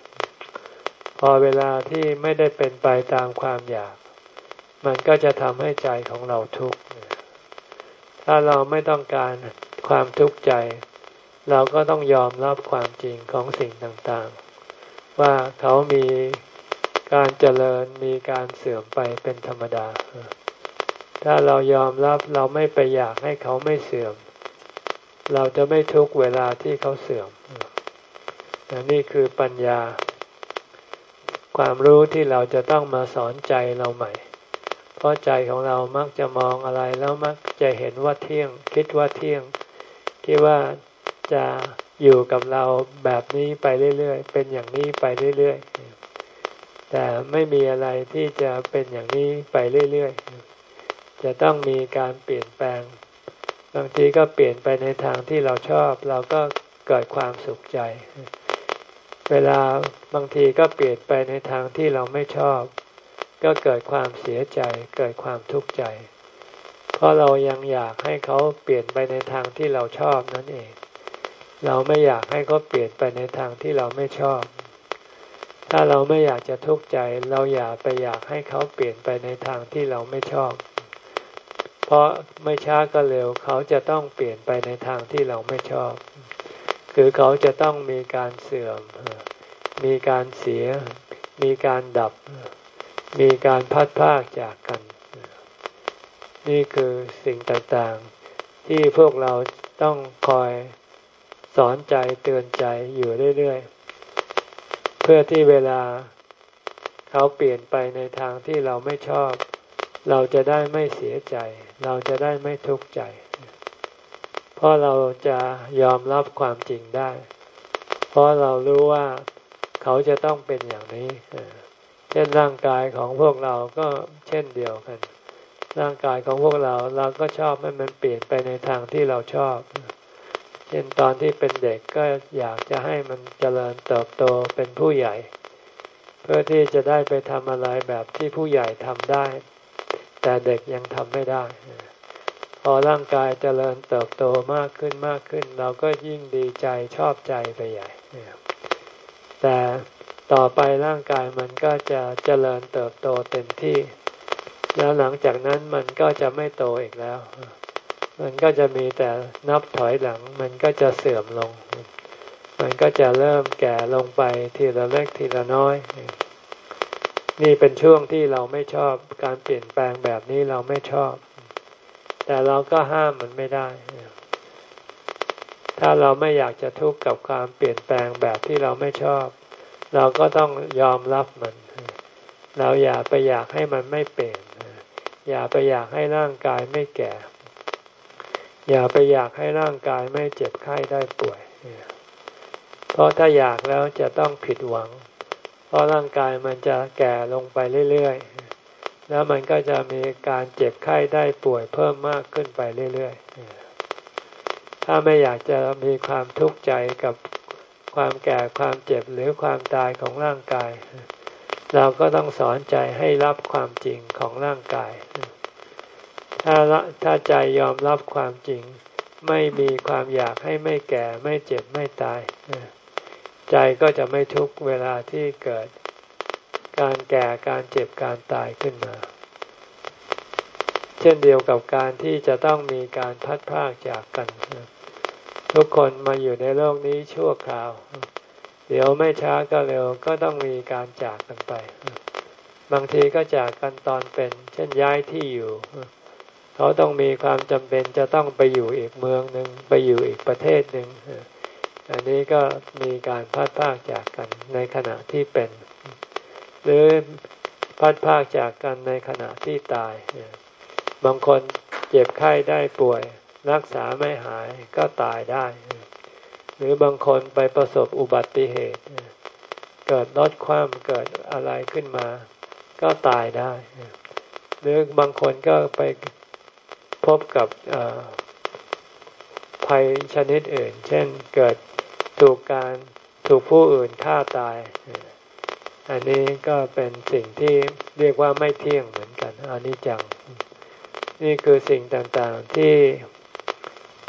ๆ พอเวลาที่ไม่ได้เป็นไปตามความอยาก มันก็จะทำให้ใจของเราทุกข์ถ้าเราไม่ต้องการความทุกข์ใจ เราก็ต้องยอมรับความจริงของสิ่งต่างๆ ว่าเขามีการเจริญมีการเสื่อมไปเป็นธรรมดา ถ้าเรายอมรับเราไม่ไปอยากให้เขาไม่เสื่อม เราจะไม่ทุกเวลาที่เขาเสื่อมนี่คือปัญญา ความรู้ที่เราจะต้องมาสอนใจเราใหม่ เพราะใจของเรามักจะมองอะไรแล้วมักจะเห็นว่าเที่ยง คิดว่าเที่ยง คิดว่าจะอยู่กับเราแบบนี้ไปเรื่อยๆ เป็นอย่างนี้ไปเรื่อยๆ แต่ไม่มีอะไรที่จะเป็นอย่างนี้ไปเรื่อยๆ จะต้องมีการเปลี่ยนแปลง บางทีก็เปลี่ยนไปในทางที่เราชอบ เราก็เกิดความสุขใจ เวลาบางทีก็เปลี่ยนไปในทางที่เราไม่ชอบ ก็เกิดความเสียใจ เกิดความทุกข์ใจ เพราะเรายังอยากให้เขาเปลี่ยนไปในทางที่เราชอบนั่นเอง เราไม่อยากให้เขาเปลี่ยนไปในทางที่เราไม่ชอบ ถ้าเราไม่อยากจะทุกข์ใจ เราอย่าไปอยากให้เขาเปลี่ยนไปในทางที่เราไม่ชอบ เพราะไม่ช้าก็เร็ว เขาจะต้องเปลี่ยนไปในทางที่เราไม่ชอบ คือเขาจะต้องมีการเสื่อม มีการเสีย มีการดับ มีการพัดพากจากกัน นี่คือสิ่งต่างๆ ที่พวกเราต้องคอยสอนใจเตือนใจอยู่เรื่อยๆ เพื่อที่เวลาเขาเปลี่ยนไปในทางที่เราไม่ชอบ เราจะได้ไม่เสียใจ เราจะได้ไม่ทุกข์ใจ เพราะเราจะยอมรับความจริงได้ เพราะเรารู้ว่าเขาจะต้องเป็นอย่างนี้เช่นร่างกายของพวกเราก็เช่นเดียวกัน ร่างกายของพวกเราเราก็ชอบให้มันเปลี่ยนไปในทางที่เราชอบ เช่นตอนที่เป็นเด็กก็อยากจะให้มันเจริญเติบโตเป็นผู้ใหญ่ เพื่อที่จะได้ไปทำอะไรแบบที่ผู้ใหญ่ทำได้ แต่เด็กยังทำไม่ได้ พอร่างกายเจริญเติบโตมากขึ้นมากขึ้น เราก็ยิ่งดีใจชอบใจไปใหญ่ แต่ต่อไปร่างกายมันก็จะเจริญเติบโตเต็มที่ แล้วหลังจากนั้นมันก็จะไม่โตอีกแล้ว มันก็จะมีแต่นับถอยหลัง มันก็จะเสื่อมลง มันก็จะเริ่มแก่ลงไปทีละเล็กทีละน้อย นี่เป็นช่วงที่เราไม่ชอบการเปลี่ยนแปลงแบบนี้เราไม่ชอบ แต่เราก็ห้ามมันไม่ได้ ถ้าเราไม่อยากจะทุกข์กับความเปลี่ยนแปลงแบบที่เราไม่ชอบ เราก็ต้องยอมรับมัน เราอย่าไปอยากให้มันไม่เปลี่ยน อย่าไปอยากให้ร่างกายไม่แก่ อย่าไปอยากให้ร่างกายไม่เจ็บไข้ได้ป่วย เพราะถ้าอยากแล้วจะต้องผิดหวัง เพราะร่างกายมันจะแก่ลงไปเรื่อยๆ แล้วมันก็จะมีการเจ็บไข้ได้ป่วยเพิ่มมากขึ้นไปเรื่อยๆ ถ้าไม่อยากจะมีความทุกข์ใจกับความแก่ความเจ็บหรือความตายของร่างกาย เราก็ต้องสอนใจให้รับความจริงของร่างกาย ถ้าถ้าใจยอมรับความจริง ไม่มีความอยากให้ไม่แก่ไม่เจ็บไม่ตาย ใจก็จะไม่ทุกเวลาที่เกิดการแก่การเจ็บการตายขึ้นมา เช่นเดียวกับการที่จะต้องมีการพัดพากจากกัน ทุกคนมาอยู่ในโลกนี้ชั่วคราว เดี๋ยวไม่ช้าก็เร็วก็ต้องมีการจากกันไป บางทีก็จากกันตอนเป็น เช่นย้ายที่อยู่ เขาต้องมีความจำเป็นจะต้องไปอยู่อีกเมืองหนึ่งไปอยู่อีกประเทศหนึ่ง อันนี้ก็มีการพัดพากจากกันในขณะที่เป็น หรือพัดพากจากกันในขณะที่ตาย บางคนเจ็บไข้ได้ป่วย รักษาไม่หายก็ตายได้ หรือบางคนไปประสบอุบัติเหตุ เกิดรถคว่ำเกิดอะไรขึ้นมา ก็ตายได้ หรือบางคนก็ไปพบกับภัยชนิดอื่น เช่น เกิด ถูกการถูกผู้อื่นฆ่าตาย อันนี้ก็เป็นสิ่งที่เรียกว่าไม่เที่ยงเหมือนกันอันนี้จัง นี่คือสิ่งต่างๆที่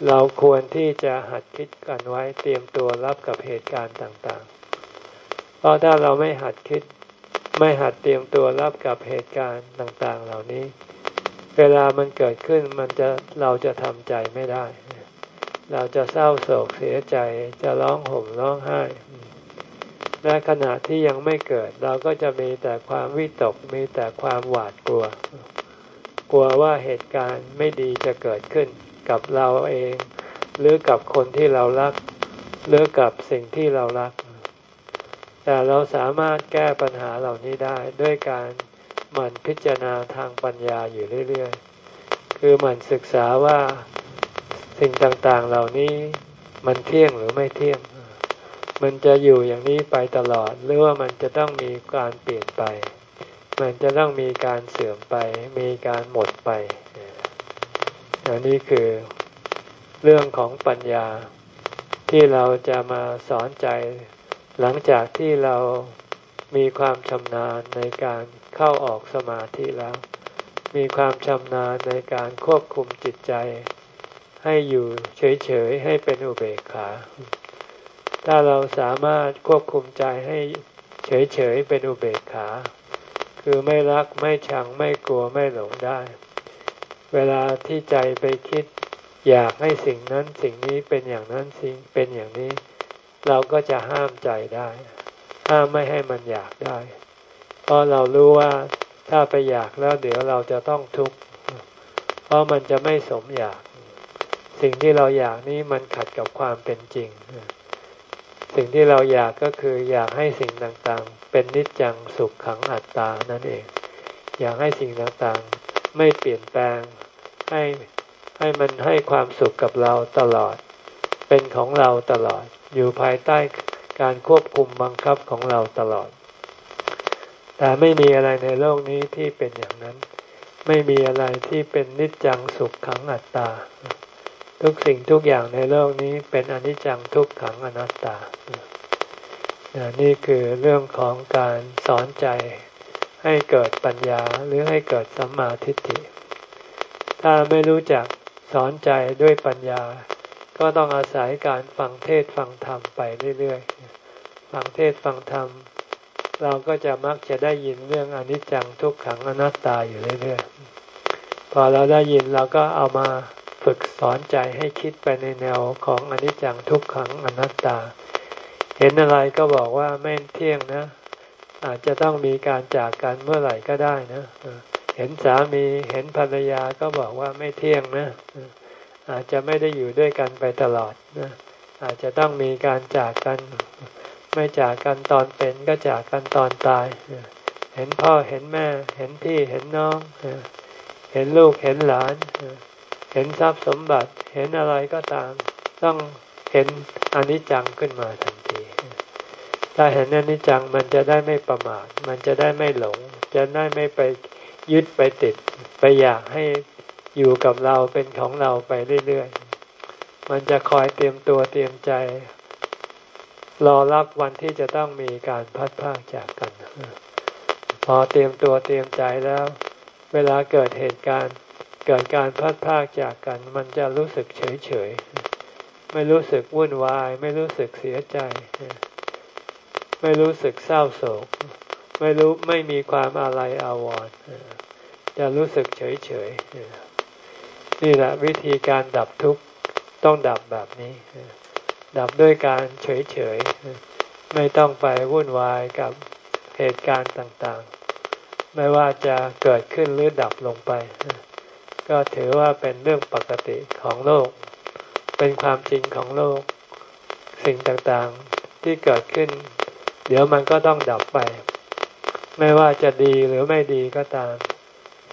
เราควรที่จะหัดคิดกันไว้เตรียมตัวรับกับเหตุการณ์ต่างๆ เพราะถ้าเราไม่หัดคิด ไม่หัดเตรียมตัวรับกับเหตุการณ์ต่างๆ เหล่านี้ เวลามันเกิดขึ้นมันจะเราจะทำใจไม่ได้ เราจะเศร้าโศกเสียใจจะร้องห่มร้องไห้และขณะที่ยังไม่เกิด เราก็จะมีแต่ความวิตกมีแต่ความหวาดกลัว กลัวว่าเหตุการณ์ไม่ดีจะเกิดขึ้นกับเราเอง หรือกับคนที่เรารัก หรือกับสิ่งที่เรารัก แต่เราสามารถแก้ปัญหาเหล่านี้ได้ด้วยการหมั่นพิจารณาทางปัญญาอยู่เรื่อย ๆ คือหมั่นศึกษาว่า สิ่งต่างๆเหล่านี้มันเที่ยงหรือไม่เที่ยง มันจะอยู่อย่างนี้ไปตลอด หรือว่ามันจะต้องมีการเปลี่ยนไป มันจะต้องมีการเสื่อมไป มีการหมดไปอันนี้คือเรื่องของปัญญาที่เราจะมาสอนใจ หลังจากที่เรามีความชำนาญในการเข้าออกสมาธิแล้ว มีความชำนาญในการควบคุมจิตใจ ให้อยู่เฉยๆให้เป็นอุเบกขา ถ้าเราสามารถควบคุมใจให้เฉยๆเป็นอุเบกขา คือไม่รักไม่ชังไม่กลัวไม่หลงได้ เวลาที่ใจไปคิด อยากให้สิ่งนั้นสิ่งนี้เป็นอย่างนั้นสิ่งเป็นอย่างนี้ เราก็จะห้ามใจได้ ห้ามไม่ให้มันอยากได้ เพราะเรารู้ว่าถ้าไปอยากแล้วเดี๋ยวเราจะต้องทุกข์เพราะมันจะไม่สมอยาก สิ่งที่เราอยากนี้มันขัดกับความเป็นจริง สิ่งที่เราอยากก็คืออยากให้สิ่งต่างๆ เป็นนิจจังสุขขังอัตตานั่นเอง อยากให้สิ่งต่างๆไม่เปลี่ยนแปลงให้ให้มันให้ความสุขกับเราตลอด เป็นของเราตลอด อยู่ภายใต้การควบคุมบังคับของเราตลอด แต่ไม่มีอะไรในโลกนี้ที่เป็นอย่างนั้น ไม่มีอะไรที่เป็นนิจจังสุขขังอัตตา ทุกสิ่งทุกอย่างในโลกนี้เป็นอนิจจังทุกขังอนัตตา นี่คือเรื่องของการสอนใจให้เกิดปัญญาหรือให้เกิดสัมมาทิฏฐิ ถ้าไม่รู้จักสอนใจด้วยปัญญา ก็ต้องอาศัยการฟังเทศฟังธรรมไปเรื่อยๆ ฟังเทศฟังธรรม เราก็จะมักจะได้ยินเรื่องอนิจจังทุกขังอนัตตาอยู่เรื่อยๆ พอเราได้ยินเราก็เอามา ฝึกสอนใจให้คิดไปในแนวของอนิจจังทุกขังอนัตตา เห็นอะไรก็บอกว่าไม่เที่ยงนะ อาจจะต้องมีการจากกันเมื่อไหร่ก็ได้นะเห็นสามีเห็นภรรยาก็บอกว่าไม่เที่ยงนะ อาจจะไม่ได้อยู่ด้วยกันไปตลอดนะอาจจะต้องมีการจากกัน ไม่จากกันตอนเป็นก็จากกันตอนตาย เห็นพ่อเห็นแม่ เห็นพี่เห็นน้อง เห็นลูกเห็นหลาน เห็นทรัพย์สมบัติเห็นอะไรก็ตาม ต้องเห็นอนิจจังขึ้นมาทันที ถ้าเห็นอนิจจังมันจะได้ไม่ประมาทมันจะได้ไม่หลง จะได้ไม่ไปยึดไปติด ไปอยากให้อยู่กับเราเป็นของเราไปเรื่อยๆ มันจะคอยเตรียมตัวเตรียมใจ รอรับวันที่จะต้องมีการพัดพากจากกัน พอเตรียมตัวเตรียมใจแล้ว เวลาเกิดเหตุการณ์ เกิดการพัดพากจากกัน มันจะรู้สึกเฉยเฉยไม่รู้สึกวุ่นวาย ไม่รู้สึกเสียใจ ไม่รู้สึกเศร้าโศก ไม่รู้ไม่มีความอะไรอาวรณ์จะรู้สึกเฉยเฉยนี่แหละวิธีการดับทุกข์ต้องดับแบบนี้ ดับด้วยการเฉยเฉยไม่ต้องไปวุ่นวายกับเหตุการณ์ต่างๆ ไม่ว่าจะเกิดขึ้นหรือดับลงไป ก็ถือว่าเป็นเรื่องปกติของโลก เป็นความจริงของโลก สิ่งต่างๆที่เกิดขึ้น เดี๋ยวมันก็ต้องดับไป ไม่ว่าจะดีหรือไม่ดีก็ตาม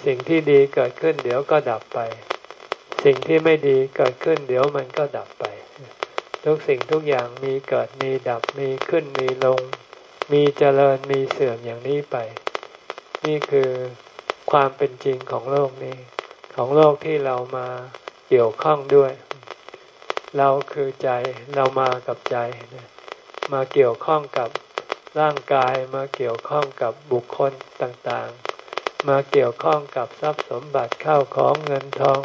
สิ่งที่ดีเกิดขึ้น เดี๋ยวก็ดับไป สิ่งที่ไม่ดีเกิดขึ้น เดี๋ยวมันก็ดับไป ทุกสิ่งทุกอย่างมีเกิดมีดับมีขึ้นมีลง มีเจริญมีเสื่อมอย่างนี้ไป นี่คือความเป็นจริงของโลกนี้ ของโลกที่เรามาเกี่ยวข้องด้วย เราคือใจเรามากับใจ มาเกี่ยวข้องกับร่างกายมาเกี่ยวข้องกับบุคคลต่างๆ มาเกี่ยวข้องกับทรัพย์สมบัติเข้าของเงินทอง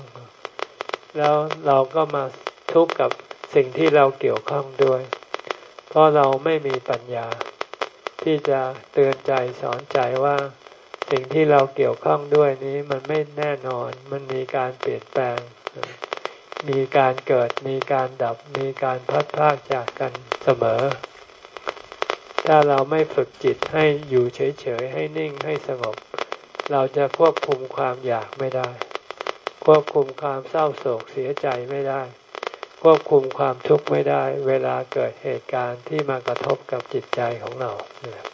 แล้วเราก็มาทุกข์กับสิ่งที่เราเกี่ยวข้องด้วย เพราะเราไม่มีปัญญาที่จะเตือนใจสอนใจว่า สิ่งที่เราเกี่ยวข้องด้วยนี้มันไม่แน่นอน มันมีการเปลี่ยนแปลง มีการเกิด มีการดับ มีการพัดพากจากกันเสมอ ถ้าเราไม่ฝึกจิตให้อยู่เฉยๆ ให้นิ่งให้สงบ เราจะควบคุมความอยากไม่ได้ ควบคุมความเศร้าโศกเสียใจไม่ได้ ควบคุมความทุกข์ไม่ได้ เวลาเกิดเหตุการณ์ที่มากระทบกับจิตใจของเรานี่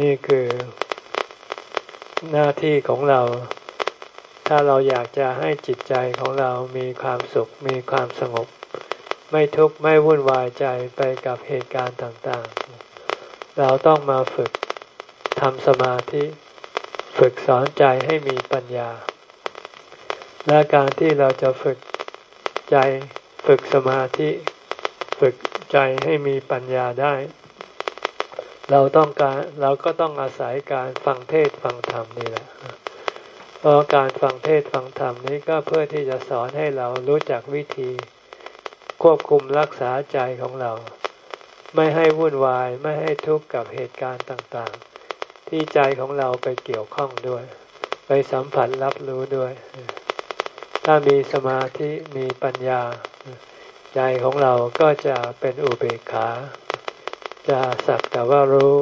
นี่คือหน้าที่ของเรา ถ้าเราอยากจะให้จิตใจของเรามีความสุข มีความสงบ ไม่ทุกข์ไม่วุ่นวายใจไปกับเหตุการณ์ต่างๆ เราต้องมาฝึกทำสมาธิ ฝึกสอนใจให้มีปัญญา และการที่เราจะฝึกใจ ฝึกสมาธิ ฝึกใจให้มีปัญญาได้ เราต้องการเราก็ต้องอาศัยการฟังเทศฟังธรรมนี่แหละเพราะการฟังเทศฟังธรรมนี้ก็เพื่อที่จะสอนให้เรารู้จักวิธี ควบคุมรักษาใจของเรา ไม่ให้วุ่นวายไม่ให้ทุกข์กับเหตุการณ์ต่างๆ ที่ใจของเราไปเกี่ยวข้องด้วย ไปสัมผัสรับรู้ด้วย ถ้ามีสมาธิมีปัญญา ใจของเราก็จะเป็นอุเบกขา จะสักแต่ว่ารู้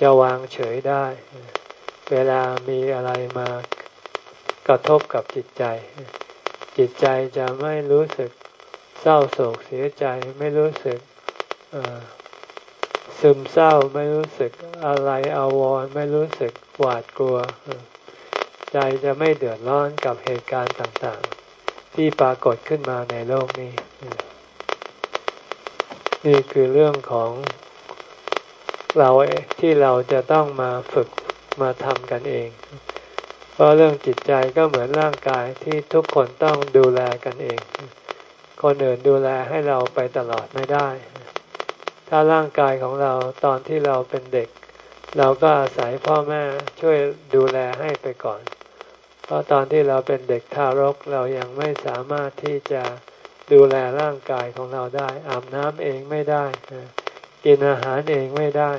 จะวางเฉยได้ เวลามีอะไรมากระทบกับจิตใจ จิตใจจะไม่รู้สึกเศร้าโศกเสียใจไม่รู้สึกซึมเศร้าไม่รู้สึกอะไรอาวรไม่รู้สึกหวาดกลัว ใจจะไม่เดือดร้อนกับเหตุการณ์ต่างๆ ที่ปรากฏขึ้นมาในโลกนี้ นี่คือเรื่องของ เราที่เราจะต้องมาฝึกมาทำกันเอง เพราะเรื่องจิตใจก็เหมือนร่างกายที่ทุกคนต้องดูแลกันเอง คนอื่นดูแลให้เราไปตลอดไม่ได้ ถ้าร่างกายของเราตอนที่เราเป็นเด็ก เราก็อาศัยพ่อแม่ช่วยดูแลให้ไปก่อน เพราะตอนที่เราเป็นเด็กทารกเรายังไม่สามารถที่จะดูแลร่างกายของเราได้อาบน้ำเองไม่ได้ กินอาหารเองไม่ได้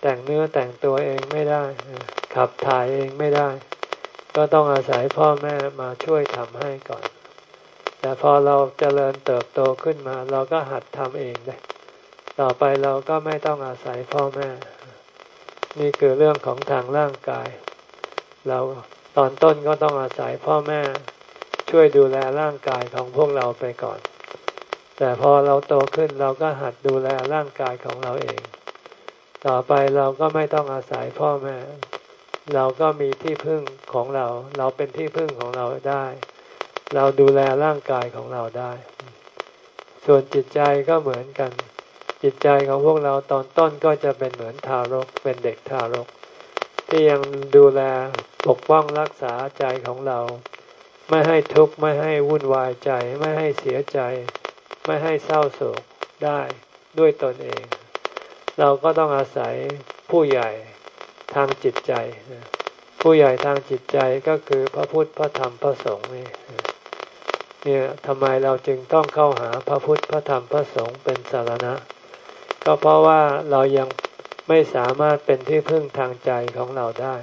แต่งเนื้อแต่งตัวเองไม่ได้ ขับถ่ายเองไม่ได้ ก็ต้องอาศัยพ่อแม่มาช่วยทำให้ก่อน แต่พอเราเจริญเติบโตขึ้นมา เราก็หัดทำเองได้ต่อไปเราก็ไม่ต้องอาศัยพ่อแม่ นี่คือเรื่องของทางร่างกาย เราตอนต้นก็ต้องอาศัยพ่อแม่ ช่วยดูแลร่างกายของพวกเราไปก่อน แต่พอเราโตขึ้นเราก็หัดดูแลร่างกายของเราเอง ต่อไปเราก็ไม่ต้องอาศัยพ่อแม่ เราก็มีที่พึ่งของเรา เราเป็นที่พึ่งของเราได้ เราดูแลร่างกายของเราได้ ส่วนจิตใจก็เหมือนกัน จิตใจของพวกเราตอนต้นก็จะเป็นเหมือนทารก เป็นเด็กทารก ที่ยังดูแลปกป้องรักษาใจของเรา ไม่ให้ทุกข์ไม่ให้วุ่นวายใจ ไม่ให้เสียใจ ไม่ให้เศร้าโศกได้ด้วยตนเอง เราก็ต้องอาศัยผู้ใหญ่ทางจิตใจ ผู้ใหญ่ทางจิตใจก็คือพระพุทธพระธรรมพระสงฆ์นี่เนี่ยทำไมเราจึงต้องเข้าหาพระพุทธพระธรรมพระสงฆ์เป็นสารณะ ก็เพราะว่าเรายังไม่สามารถเป็นที่พึ่งทางใจของเราได้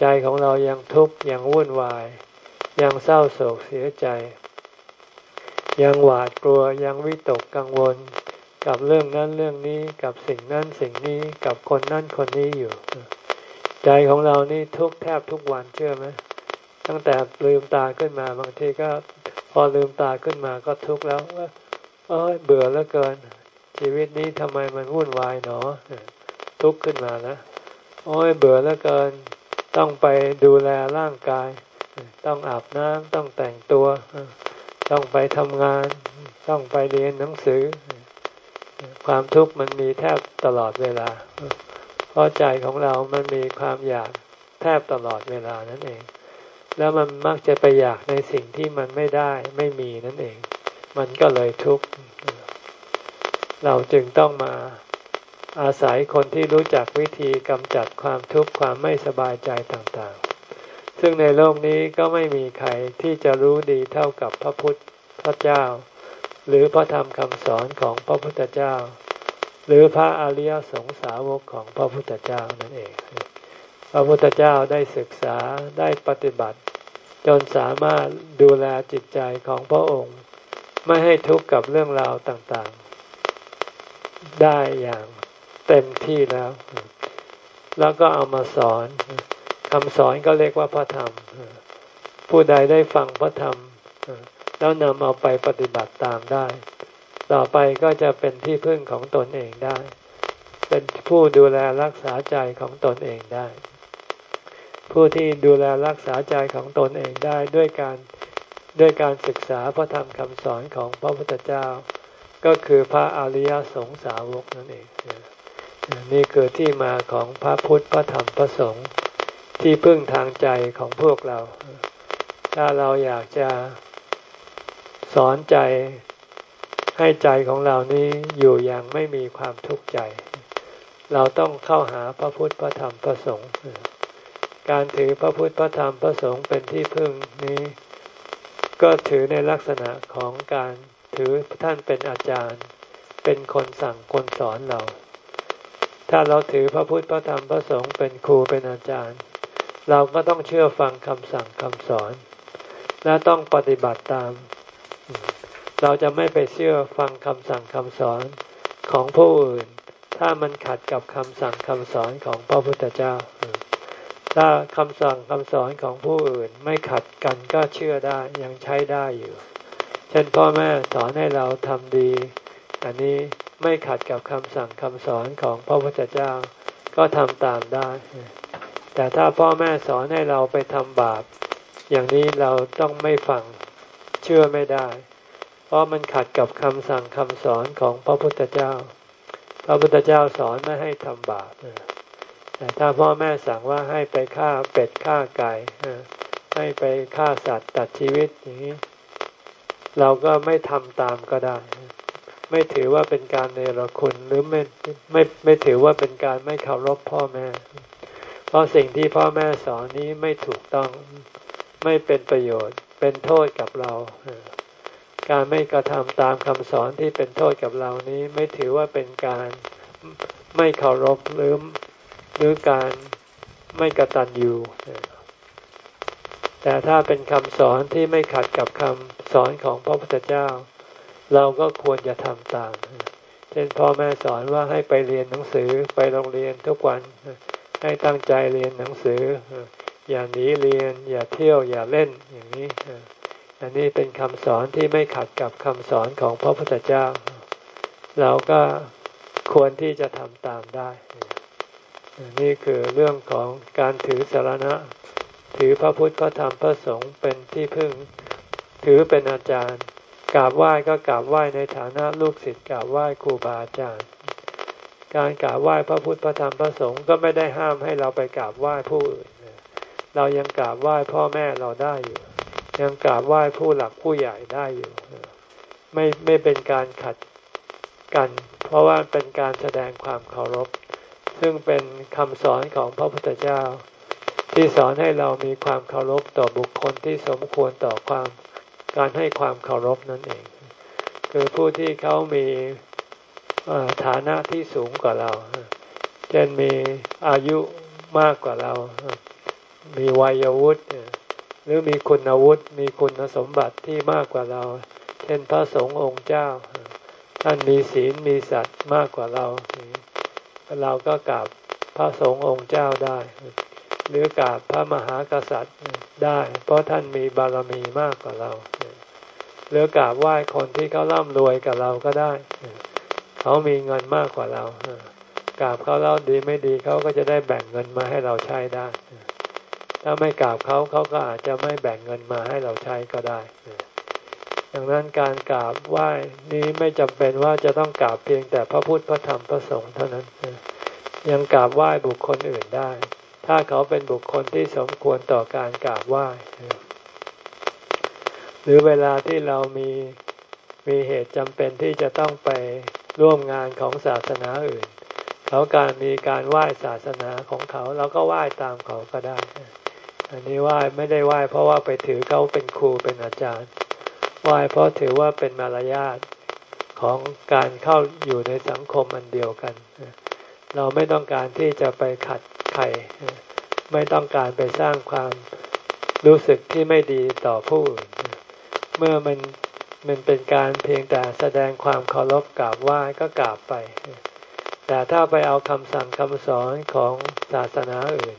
ใจของเรายังทุกข์ยังวุ่นวาย ยังเศร้าโศกเสียใจ ยังหวาดกลัวยังวิตกกังวล กับเรื่องนั้นเรื่องนี้กับสิ่งนั้นสิ่งนี้กับคนนั้นคนนี้อยู่ ใจของเรานี่ทุกแทบทุกวันเชื่อไหมตั้งแต่ลืมตาขึ้นมาบางทีก็พอลืมตาขึ้นมาก็ทุกข์แล้วเออเบื่อแล้วเกิน ชีวิตนี้ทำไมมันวุ่นวายหนอ ทุกข์ขึ้นมาแล้วโอ้ยเบื่อแล้วเกิน ต้องไปดูแลร่างกาย ต้องอาบน้ำต้องแต่งตัว ต้องไปทำงาน ต้องไปเรียนหนังสือ ความทุกข์มันมีแทบตลอดเวลา เพราะใจของเรามันมีความอยากแทบตลอดเวลานั่นเอง แล้วมันมักจะไปอยากในสิ่งที่มันไม่ได้ไม่มีนั่นเอง มันก็เลยทุกข์ เราจึงต้องมาอาศัยคนที่รู้จักวิธีกำจัดความทุกข์ความไม่สบายใจต่าง ซึ่งในโลกนี้ก็ไม่มีใครที่จะรู้ดีเท่ากับพระพุทธพระเจ้า หรือพระธรรมคำสอนของพระพุทธเจ้า หรือพระอริยสงสาวกของพระพุทธเจ้านั่นเอง พระพุทธเจ้าได้ศึกษาได้ปฏิบัติ จนสามารถดูแลจิตใจของพระองค์ ไม่ให้ทุกข์กับเรื่องราวต่างๆ ได้อย่างเต็มที่แล้ว แล้วก็เอามาสอน คำสอนก็เรียกว่าพระธรรม ผู้ใดได้ฟังพระธรรม แล้วนำเอาไปปฏิบัติตามได้ ต่อไปก็จะเป็นที่พึ่งของตนเองได้ เป็นผู้ดูแลรักษาใจของตนเองได้ ผู้ที่ดูแลรักษาใจของตนเองได้ด้วยการด้วยการศึกษาพระธรรมคำสอนของพระพุทธเจ้า ก็คือพระอริยสงสาวกนั่นเองนี่คือที่มาของพระพุทธพระธรรมพระสงฆ์ ที่พึ่งทางใจของพวกเรา ถ้าเราอยากจะสอนใจให้ใจของเรานี้อยู่อย่างไม่มีความทุกข์ใจ เราต้องเข้าหาพระพุทธพระธรรมพระสงฆ์การถือพระพุทธพระธรรมพระสงฆ์เป็นที่พึ่งนี้ ก็ถือในลักษณะของการถือท่านเป็นอาจารย์ เป็นคนสั่งคนสอนเรา ถ้าเราถือพระพุทธพระธรรมพระสงฆ์เป็นครูเป็นอาจารย์ เราก็ต้องเชื่อฟังคำสั่งคำสอน และต้องปฏิบัติตาม เราจะไม่ไปเชื่อฟังคำสั่งคำสอนของผู้อื่น ถ้ามันขัดกับคำสั่งคำสอนของพระพุทธเจ้า ถ้าคำสั่งคำสอนของผู้อื่นไม่ขัดกันก็เชื่อได้ยังใช้ได้อยู่ เช่นพ่อแม่สอนให้เราทำดี อันนี้ไม่ขัดกับคำสั่งคำสอนของพระพุทธเจ้า ก็ทำตามได้ แต่ถ้าพ่อแม่สอนให้เราไปทำบาป อย่างนี้เราต้องไม่ฟังเชื่อไม่ได้ เพราะมันขัดกับคำสั่งคำสอนของพระพุทธเจ้า พระพุทธเจ้าสอนไม่ให้ทำบาปแต่ถ้าพ่อแม่สั่งว่าให้ไปฆ่าเป็ดฆ่าไก่ให้ไปฆ่าสัตว์ตัดชีวิตอย่างนี้ เราก็ไม่ทำตามก็ได้ ไม่ถือว่าเป็นการเนรคุณหรือไม่ไม่ไม่ถือว่าเป็นการไม่เคารพพ่อแม่ เพราะสิ่งที่พ่อแม่สอนนี้ไม่ถูกต้องไม่เป็นประโยชน์ เป็นโทษกับเรา การไม่กระทำตามคำสอนที่เป็นโทษกับเรานี้ไม่ถือว่าเป็นการไม่เคารพหรือหรือการไม่กระตันอยู่แต่ถ้าเป็นคำสอนที่ไม่ขัดกับคำสอนของพระพุทธเจ้า เราก็ควรจะทำตาม เช่นพ่อแม่สอนว่าให้ไปเรียนหนังสือไปโรงเรียนทุกวัน ให้ตั้งใจเรียนหนังสือ อย่าหนีเรียน อย่าเที่ยวอย่าเล่นอย่างนี้ อันนี้เป็นคำสอนที่ไม่ขัดกับคำสอนของพระพุทธเจ้า เราก็ควรที่จะทำตามได้ นี่คือเรื่องของการถือสารณะ ถือพระพุทธพระธรรมพระสงฆ์เป็นที่พึ่ง ถือเป็นอาจารย์กราบไหว้ก็กราบไหว้ในฐานะลูกศิษย์กราบไหว้ครูบาอาจารย์ การกราบไหว้พระพุทธพระธรรมพระสงฆ์ก็ไม่ได้ห้ามให้เราไปกราบไหว้ผู้อื่น เรายังกราบไหว้พ่อแม่เราได้อยู่ ยังกราบไหว้ผู้หลักผู้ใหญ่ได้อยู่ ไม่ไม่เป็นการขัดกัน เพราะว่าเป็นการแสดงความเคารพ ซึ่งเป็นคำสอนของพระพุทธเจ้า ที่สอนให้เรามีความเคารพต่อบุคคลที่สมควรต่อความการให้ความเคารพนั่นเอง คือผู้ที่เขามี ฐานะที่สูงกว่าเรา เช่นมีอายุมากกว่าเรา มีวัยวุฒิหรือมีคุณวุฒิมีคุณสมบัติที่มากกว่าเรา เช่นพระสงฆ์องค์เจ้า ท่านมีศีลมีสัตว์มากกว่าเรา เราก็กราบพระสงฆ์องค์เจ้าได้ หรือกราบพระมหากษัตริย์ได้ เพราะท่านมีบารมีมากกว่าเรา หรือกราบไหว้คนที่เขาร่ำรวยกับเราก็ได้ เขามีเงินมากกว่าเรากราบเขาแล้วดีไม่ดีเขาก็จะได้แบ่งเงินมาให้เราใช้ได้ ถ้าไม่กราบเขาเขาก็อาจจะไม่แบ่งเงินมาให้เราใช้ก็ได้ดังนั้นการกราบไหว้นี้ไม่จำเป็นว่าจะต้องกราบเพียงแต่พระพุทธพระธรรมพระสงฆ์เท่านั้น ยังกราบไหว้บุคคลอื่นได้ ถ้าเขาเป็นบุคคลที่สมควรต่อการกราบไหว้หรือเวลาที่เรามีมีเหตุจำเป็นที่จะต้องไป ร่วมงานของศาสนาอื่น เขาการมีการไหว้ศาสนาของเขาเราก็ไหว้ตามเขาก็ได้ อันนี้ไหว้ไม่ได้ไหว้เพราะว่าไปถือเขาเป็นครูเป็นอาจารย์ ไหว้เพราะถือว่าเป็นมารยาทของการเข้าอยู่ในสังคมอันเดียวกัน เราไม่ต้องการที่จะไปขัดใครไม่ต้องการไปสร้างความรู้สึกที่ไม่ดีต่อผู้อื่น เมื่อมัน มันเป็นการเพียงแต่แสดงความเคารพกราบไหว้ก็กราบไป แต่ถ้าไปเอาคำสั่งคำสอนของศาสนาอื่น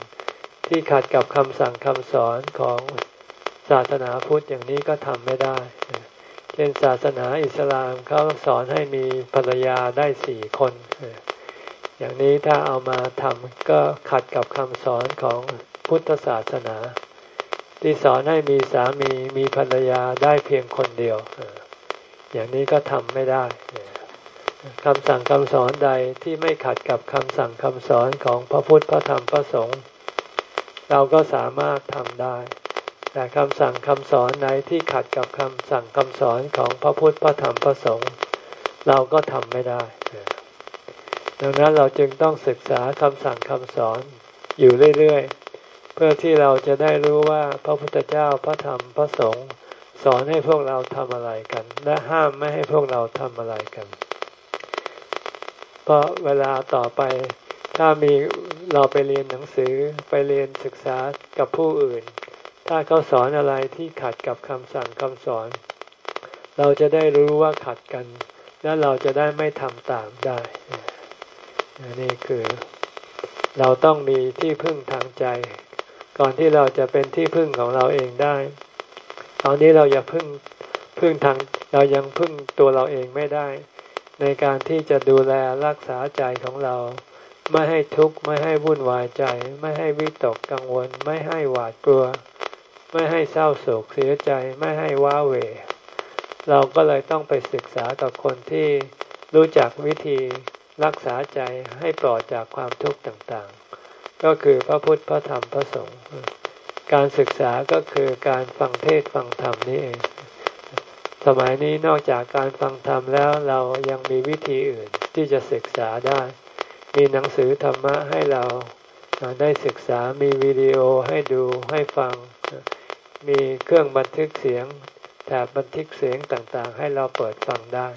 ที่ขัดกับคำสั่งคำสอนของศาสนาพุทธอย่างนี้ก็ทำไม่ได้ เช่นศาสนาอิสลามเขาสอนให้มีภรรยาได้สี่คน อย่างนี้ถ้าเอามาทำก็ขัดกับคำสอนของพุทธศาสนา ที่สอนให้มีสามีมีภรรยาได้เพียงคนเดียว อย่างนี้ก็ทำไม่ได้คำสั่งคำสอนใดที่ไม่ขัดกับคำสั่งคำสอนของพระพุทธพระธรรมพระสงฆ์เราก็สามารถทำได้ แต่คำสั่งคำสอนไหนที่ขัดกับคำสั่งคำสอนของพระพุทธพระธรรมพระสงฆ์เราก็ทำไม่ได้ ดังนั้นเราจึงต้องศึกษาคำสั่งคำสอนอยู่เรื่อยๆ เพื่อที่เราจะได้รู้ว่าพระพุทธเจ้าพระธรรมพระสงฆ์สอนให้พวกเราทำอะไรกัน และห้ามไม่ให้พวกเราทำอะไรกัน เพราะเวลาต่อไป ถ้ามีเราไปเรียนหนังสือไปเรียนศึกษากับผู้อื่น ถ้าเขาสอนอะไรที่ขัดกับคำสั่งคำสอน เราจะได้รู้ว่าขัดกัน และเราจะได้ไม่ทำตามได้นี่คือ เราต้องมีที่พึ่งทางใจ ก่อนที่เราจะเป็นที่พึ่งของเราเองได้ ตอนนี้เราอย่าพึ่งพึ่งทางเรายังพึ่งตัวเราเองไม่ได้ ในการที่จะดูแลรักษาใจของเรา ไม่ให้ทุกข์ไม่ให้วุ่นวายใจ ไม่ให้วิตกกังวล ไม่ให้หวาดกลัว ไม่ให้เศร้าโศกเสียใจ ไม่ให้ว้าเหวเราก็เลยต้องไปศึกษากับคนที่รู้จักวิธีรักษาใจให้ปลอดจากความทุกข์ต่างๆ ก็คือพระพุทธพระธรรมพระสงฆ์การศึกษาก็คือการฟังเทศฟังธรรมนี่เอง สมัยนี้นอกจากการฟังธรรมแล้วเรายังมีวิธีอื่นที่จะศึกษาได้ มีหนังสือธรรมะให้เราได้ศึกษามีวิดีโอให้ดูให้ฟัง มีเครื่องบันทึกเสียงแถบบันทึกเสียงต่างๆ ให้เราเปิดฟังได้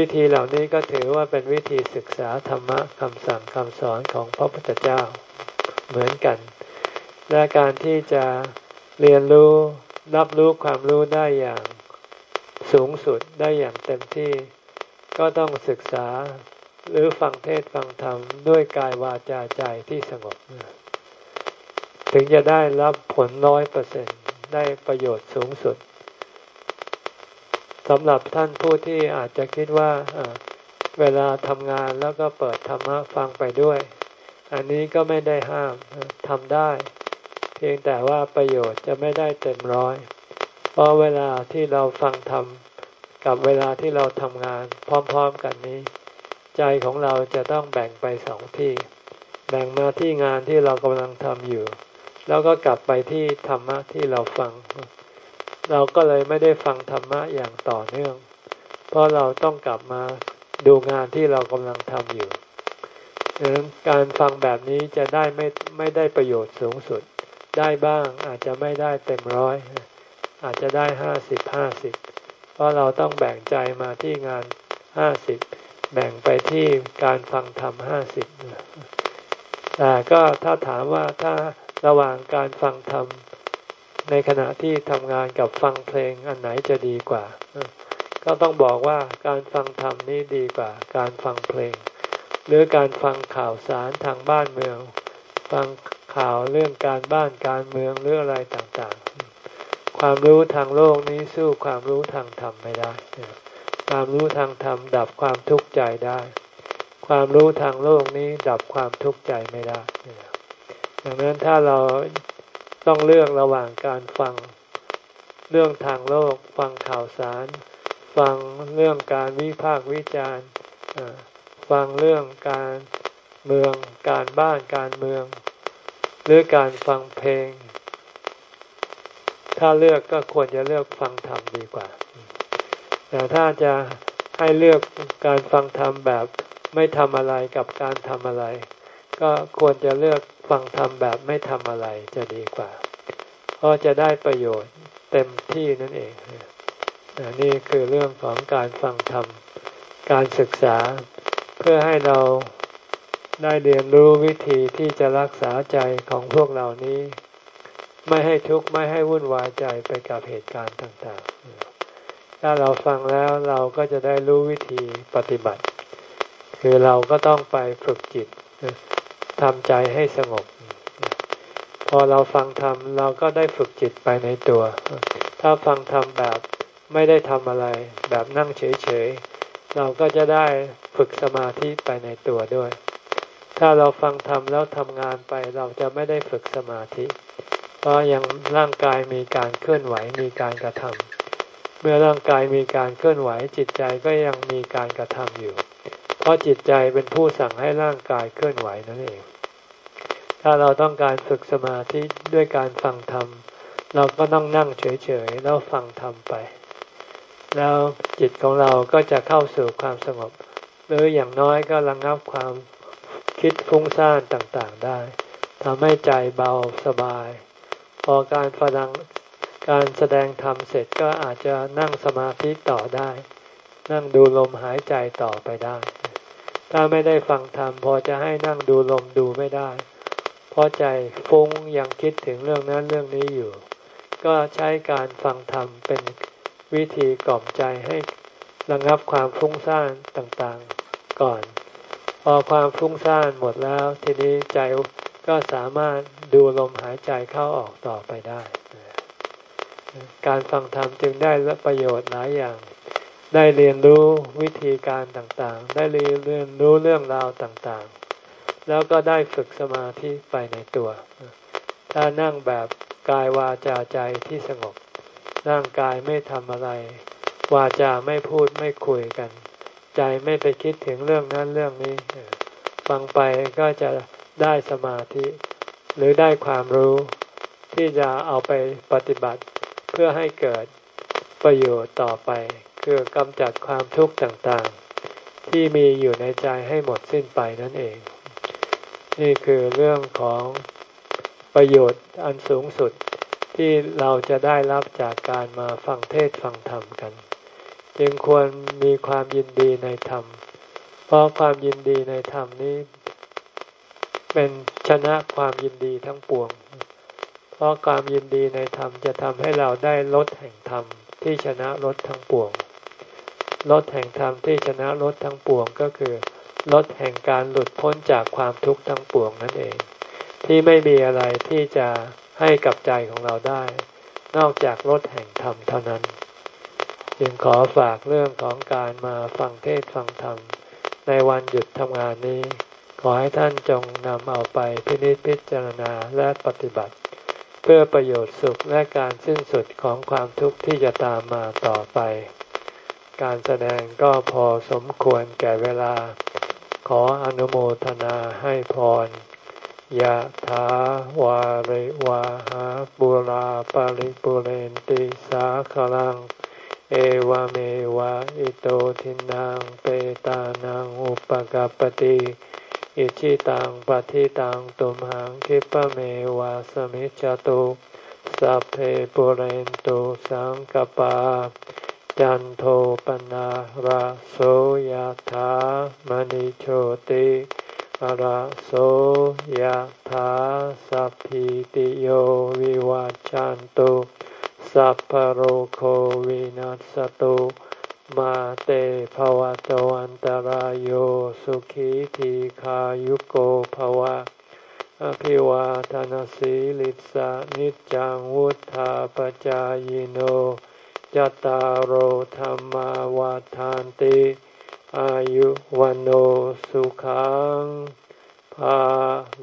วิธีเหล่านี้ก็ถือว่าเป็นวิธีศึกษาธรรมะคำสั่งคำสอนของพระพุทธเจ้าเหมือนกัน และการที่จะเรียนรู้รับรู้ความรู้ได้อย่างสูงสุดได้อย่างเต็มที่ ก็ต้องศึกษาหรือฟังเทศฟังธรรมด้วยกายวาจาใจที่สงบ ถึงจะได้รับผลร้อยเปอร์เซ็นได้ประโยชน์สูงสุด สำหรับท่านผู้ที่อาจจะคิดว่าเวลาทำงานแล้วก็เปิดธรรมะฟังไปด้วย อันนี้ก็ไม่ได้ห้ามทำได้ เพียงแต่ว่าประโยชน์จะไม่ได้เต็มร้อย เพราะเวลาที่เราฟังธรรมกับเวลาที่เราทำงานพร้อมๆกันนี้ ใจของเราจะต้องแบ่งไปสองที่ แบ่งมาที่งานที่เรากำลังทำอยู่ แล้วก็กลับไปที่ธรรมะที่เราฟัง เราก็เลยไม่ได้ฟังธรรมะอย่างต่อเนื่อง เพราะเราต้องกลับมาดูงานที่เรากำลังทำอยู่ดังนั้นการฟังแบบนี้จะได้ไม่ไม่ได้ประโยชน์สูงสุด ได้บ้างอาจจะไม่ได้เต็มร้อย อาจจะได้ห้าสิบห้าสิบเพราะเราต้องแบ่งใจมาที่งานห้าสิบแบ่งไปที่การฟังธรรมห้าสิบแต่ก็ถ้าถามว่าถ้าระหว่างการฟังธรรม ในขณะที่ทำงานกับฟังเพลงอันไหนจะดีกว่า ก็ต้องบอกว่าการฟังธรรมนี้ดีกว่า การฟังเพลง หรือการฟังข่าวสารทางบ้านเมือง ฟังข่าวเรื่องการบ้านการเมืองหรืออะไรต่างๆ ความรู้ทางโลกนี้สู้ความรู้ทางธรรมไม่ได้ความรู้ทางธรรมดับความทุกข์ใจได้ ความรู้ทางโลกนี้ดับความทุกข์ใจไม่ได้ดังนั้นถ้าเรา ต้องเลือกระหว่างการฟัง เรื่องทางโลก ฟังข่าวสาร ฟังเรื่องการวิพากษ์วิจารณ์ฟังเรื่องการเมือง การบ้านการเมือง หรือการฟังเพลง ถ้าเลือกก็ควรจะเลือกฟังธรรมดีกว่า แต่ถ้าจะให้เลือกการฟังธรรมแบบไม่ทำอะไรกับการทำอะไร ก็ควรจะเลือก ฟังธรรมแบบไม่ทำอะไรจะดีกว่า เพราะจะได้ประโยชน์เต็มที่นั่นเองนี่คือเรื่องของการฟังธรรม การศึกษาเพื่อให้เราได้เรียนรู้วิธีที่จะรักษาใจของพวกเรานี้ ไม่ให้ทุกข์ไม่ให้วุ่นวายใจไปกับเหตุการณ์ต่างๆ ถ้าเราฟังแล้วเราก็จะได้รู้วิธีปฏิบัติ คือเราก็ต้องไปฝึกจิต ทำใจให้สงบ พอเราฟังธรรมเราก็ได้ฝึกจิตไปในตัว ถ้าฟังธรรมแบบไม่ได้ทำอะไร แบบนั่งเฉยๆ เราก็จะได้ฝึกสมาธิไปในตัวด้วย ถ้าเราฟังทำแล้วทำงานไปเราจะไม่ได้ฝึกสมาธิ เพราะยังร่างกายมีการเคลื่อนไหวมีการกระทำเมื่อร่างกายมีการเคลื่อนไหวจิตใจก็ยังมีการกระทำอยู่ ราะจิตใจเป็นผู้สั่งให้ร่างกายเคลื่อนไหวนั่นเอง ถ้าเราต้องการฝึกสมาธิด้วยการฟังธรรม เราก็ต้องนั่งเฉยๆแล้วฟังธรรมไป แล้วจิตของเราก็จะเข้าสู่ความสงบ หรืออย่างน้อยก็ระงงับความคิดฟุ้งซ่านต่างๆได้ทำให้ใจเบาสบาย พอการฟังการแสดงธรรมเสร็จก็อาจจะนั่งสมาธิต่อได้ นั่งดูลมหายใจต่อไปได้ ถ้าไม่ได้ฟังธรรมพอจะให้นั่งดูลมดูไม่ได้ เพราะใจฟุ้งยังคิดถึงเรื่องนั้นเรื่องนี้อยู่ ก็ใช้การฟังธรรมเป็นวิธีกล่อมใจให้ระงับความฟุ้งซ่านต่างๆก่อน พอความฟุ้งซ่านหมดแล้ว ทีนี้ใจก็สามารถดูลมหายใจเข้าออกต่อไปได้ การฟังธรรมจึงได้ประโยชน์หลายอย่าง ได้เรียนรู้วิธีการต่างๆ ได้เรียนรู้เรื่องราวต่างๆ แล้วก็ได้ฝึกสมาธิไปในตัว ถ้านั่งแบบกายวาจาใจที่สงบ ร่างกายไม่ทำอะไร วาจาไม่พูดไม่คุยกัน ใจไม่ไปคิดถึงเรื่องนั้นเรื่องนี้ ฟังไปก็จะได้สมาธิ หรือได้ความรู้ที่จะเอาไปปฏิบัติเพื่อให้เกิดประโยชน์ต่อไป คือกำจัดความทุกข์ต่างๆ ที่มีอยู่ในใจให้หมดสิ้นไปนั่นเอง นี่คือเรื่องของประโยชน์อันสูงสุดที่เราจะได้รับจากการมาฟังเทศฟังธรรมกัน จึงควรมีความยินดีในธรรม เพราะความยินดีในธรรมนี้ เป็นชนะความยินดีทั้งปวง เพราะความยินดีในธรรมจะทำให้เราได้ลดแห่งธรรมที่ชนะลดทั้งปวง ลดแห่งธรรมที่ชนะลดทั้งปวงก็คือลดแห่งการหลุดพ้นจากความทุกข์ทั้งปวงนั่นเอง ที่ไม่มีอะไรที่จะให้กับใจของเราได้ นอกจากรถแห่งธรรมเท่านั้น จึงขอฝากเรื่องของการมาฟังเทศฟังธรรม ในวันหยุดทำงานนี้ ขอให้ท่านจงนำเอาไปพินิจพิจารณาและปฏิบัติ เพื่อประโยชน์สุขและการสิ้นสุดของความทุกข์ที่จะตามมาต่อไป การแสดงก็พอสมควรแก่เวลา ขออนุโมทนาให้พรยะถาวาริวาหาปุราปาริปุเรนติสาคลัง เอวเมวะอิโตทินังเปตานังอุปกปติอิชิตังปฏิตังตุมหังคิปะเมวะสมิจจตุสัพเพปุเรนตุสังกปา จันโทปนะระโสยถามณิโชติระโสยถาสัพพิติโยวิวัจจันตุสัพพโรโควินัสตุมาเตภวะตวันตารโยสุขีทีขายุโกภวะ อภิวาทานสีลิสานิจังวุธาปจายโน จตารโหธรรมาวาทานติอายุวันโอสุขังภา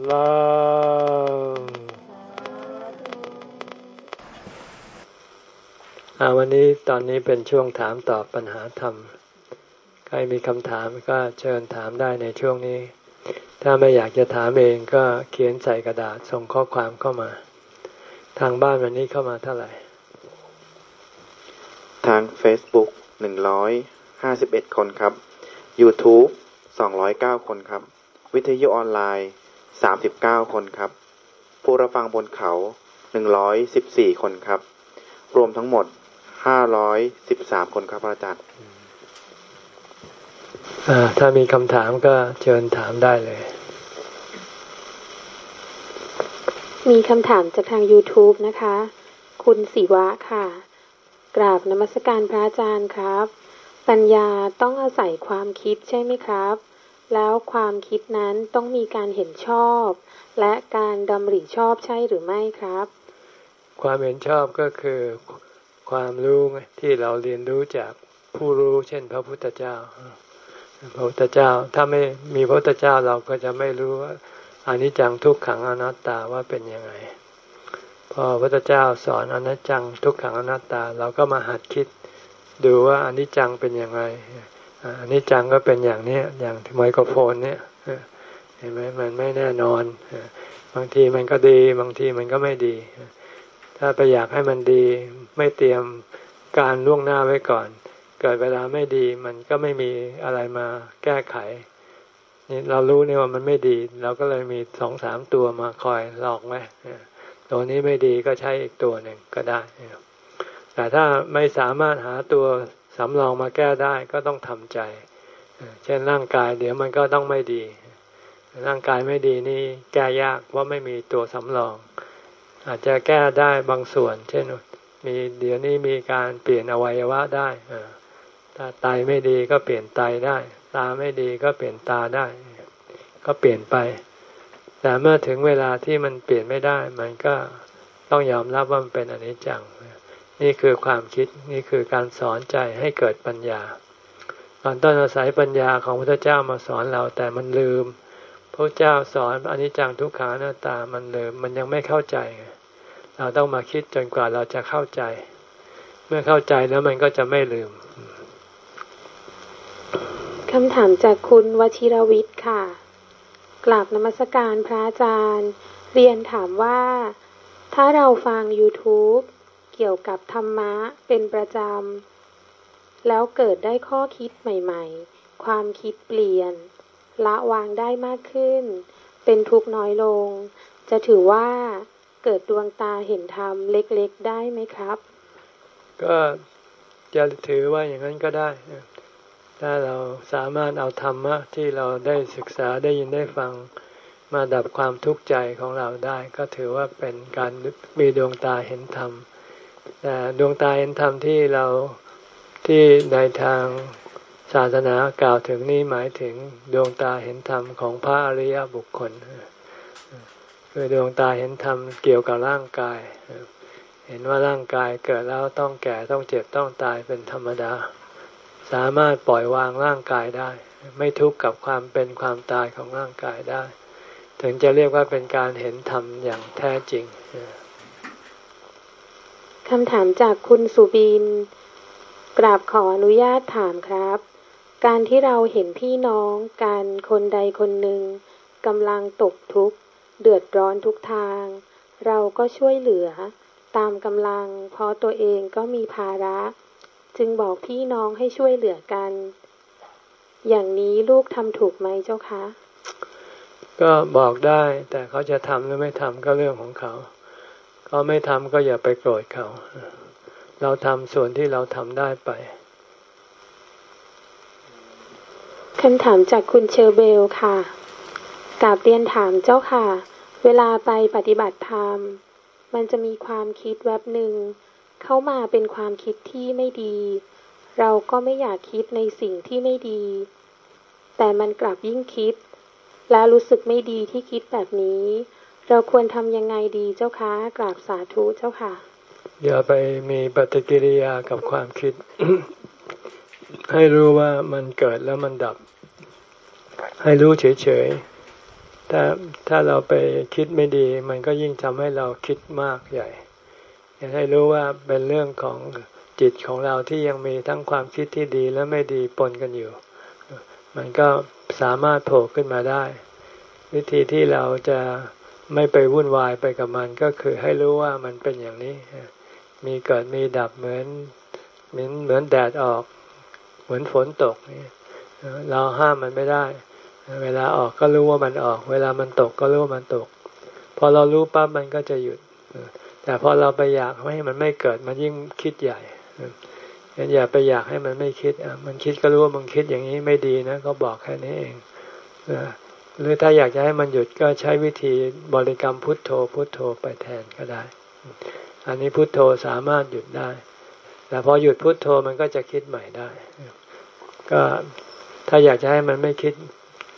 ลังวันนี้ตอนนี้เป็นช่วงถามตอบปัญหาธรรม ใครมีคำถามก็เชิญถามได้ในช่วงนี้ ถ้าไม่อยากจะถามเองก็เขียนใส่กระดาษส่งข้อความเข้ามา ทางบ้านวันนี้เข้ามาเท่าไหร่ ทาง Facebook 151คนครับ YouTube 209คนครับ วิทยุออนไลน์39คนครับ ผู้รับฟังบนเขา114คนครับ รวมทั้งหมด513คนครับอาจารย์ถ้ามีคำถามก็เชิญถามได้เลย มีคำถามจากทาง YouTube นะคะ คุณศิวะค่ะ กราบนมัสการพระอาจารย์ครับ ปัญญาต้องอาศัยความคิดใช่ไหมครับ แล้วความคิดนั้นต้องมีการเห็นชอบ และการดำริชอบใช่หรือไม่ครับ ความเห็นชอบก็คือความรู้ที่เราเรียนรู้จากผู้รู้เช่น พระพุทธเจ้า พระพุทธเจ้าถ้าไม่มีพระพุทธเจ้าเราก็จะไม่รู้ว่าอนิจจังทุกขังอนัตตาว่าเป็นยังไง พอพระเจ้าสอนอนิจจังทุกขังอนัตตา เราก็มาหัดคิดดูว่าอนิจจังเป็นยังไงอนิจจังก็เป็นอย่างนี้อย่างไมโครโฟนเนี่ยเห็นไหมมันไม่แน่นอน บางทีมันก็ดี บางทีมันก็ไม่ดี ถ้าไปอยากให้มันดี ไม่เตรียมการล่วงหน้าไว้ก่อน เกิดเวลาไม่ดี มันก็ไม่มีอะไรมาแก้ไขนี่เรารู้นี่ว่ามันไม่ดี เราก็เลยมีสองสามตัวมาคอยหลอกไว้ ตัวนี้ไม่ดีก็ใช้อีกตัวหนึ่งก็ได้ แต่ถ้าไม่สามารถหาตัวสำรองมาแก้ได้ก็ต้องทำใจ เช่นร่างกายเดี๋ยวมันก็ต้องไม่ดี ร่างกายไม่ดีนี่แก้ยากเพราะไม่มีตัวสำรอง อาจจะแก้ได้บางส่วน เช่นมีเดี๋ยวนี้มีการเปลี่ยนอวัยวะได้ถ้าไตไม่ดีก็เปลี่ยนไตได้ ตาไม่ดีก็เปลี่ยนตาได้ ก็เปลี่ยนไป แต่เมื่อถึงเวลาที่มันเปลี่ยนไม่ได้ มันก็ต้องยอมรับว่ามันเป็นอนิจจัง นี่คือความคิดนี่คือการสอนใจให้เกิดปัญญา ตอนต้นอาศัยปัญญาของพระเจ้ามาสอนเราแต่มันลืมพระเจ้าสอนอนิจจังทุกขาหน้าตามันลืมมันยังไม่เข้าใจ เราต้องมาคิดจนกว่าเราจะเข้าใจ เมื่อเข้าใจแล้วมันก็จะไม่ลืมคำถามจากคุณวชิรวิทย์ค่ะ กราบนมัสการพระอาจารย์ เรียนถามว่า ถ้าเราฟัง YouTube เกี่ยวกับธรรมะเป็นประจำ แล้วเกิดได้ข้อคิดใหม่ ๆ ความคิดเปลี่ยน ละวางได้มากขึ้น เป็นทุกน้อยลง จะถือว่าเกิดดวงตาเห็นธรรมเล็กๆ ได้ไหมครับ ก็จะถือว่าอย่างนั้นก็ได้ ถ้าเราสามารถเอาธรรมะที่เราได้ศึกษาได้ยินได้ฟังมาดับความทุกข์ใจของเราได้ ก็ถือว่าเป็นการมีดวงตาเห็นธรรมแต่ดวงตาเห็นธรรมที่เราที่ในทางศาสนากล่าวถึงนี้หมายถึงดวงตาเห็นธรรมของพระอริยบุคคลคือดวงตาเห็นธรรมเกี่ยวกับร่างกาย เห็นว่าร่างกายเกิดแล้วต้องแก่ต้องเจ็บต้องตายเป็นธรรมดา สามารถปล่อยวางร่างกายได้ ไม่ทุกข์กับความเป็นความตายของร่างกายได้ ถึงจะเรียกว่าเป็นการเห็นธรรมอย่างแท้จริงคำถามจากคุณสุบิน กราบขออนุญาตถามครับ การที่เราเห็นพี่น้องกันคนใดคนหนึ่งกำลังตกทุกข์เดือดร้อนทุกทาง เราก็ช่วยเหลือ ตามกำลังเพราะตัวเองก็มีภาระ จึงบอกพี่น้องให้ช่วยเหลือกัน อย่างนี้ลูกทำถูกไหมเจ้าคะ ก็บอกได้ แต่เขาจะทำหรือไม่ทำก็เรื่องของเขา เขาไม่ทำก็อย่าไปโกรธเขา เราทำส่วนที่เราทำได้ไปคำถามจากคุณเชอร์เบลค่ะกาบเรียนถามเจ้าค่ะ เวลาไปปฏิบัติธรรม มันจะมีความคิดแวบหนึ่ง เข้ามาเป็นความคิดที่ไม่ดี เราก็ไม่อยากคิดในสิ่งที่ไม่ดี แต่มันกลับยิ่งคิด แล้วรู้สึกไม่ดีที่คิดแบบนี้ เราควรทำยังไงดีเจ้าคะ กราบสาธุเจ้าค่ะ อย่าไปมีปฏิกิริยากับความคิด ให้รู้ว่ามันเกิดแล้วมันดับ ให้รู้เฉยๆถ้าถ้าเราไปคิดไม่ดี มันก็ยิ่งทำให้เราคิดมากใหญ่ากให้รู้ว่าเป็นเรื่องของจิตของเราที่ยังมีทั้งความคิดที่ดีและไม่ดีปนกันอยู่ มันก็สามารถโผล่ขึ้นมาได้ วิธีที่เราจะไม่ไปวุ่นวายไปกับมันก็คือให้รู้ว่ามันเป็นอย่างนี้ มีเกิดมีดับเหมือนเหมือนเหมือนแดดออก เหมือนฝนตกนี่เราห้ามมันไม่ได้ เวลาออกก็รู้ว่ามันออก เวลามันตกก็รู้ว่ามันตก พอเรารู้ปั๊บมันก็จะหยุด แต่พอเราไปอยากให้มันไม่เกิดมันยิ่งคิดใหญ่งั้นอย่าไปอยากให้มันไม่คิดมันคิดก็รู้ว่ามันคิดอย่างนี้ไม่ดีนะ ก็บอกแค่นี้เองหรือถ้าอยากจะให้มันหยุดก็ใช้วิธีบริกรรมพุทโธ พุทโธไปแทนก็ได้ อันนี้พุทโธสามารถหยุดได้ แต่พอหยุดพุทโธมันก็จะคิดใหม่ได้ ก็ถ้าอยากจะให้มันไม่คิด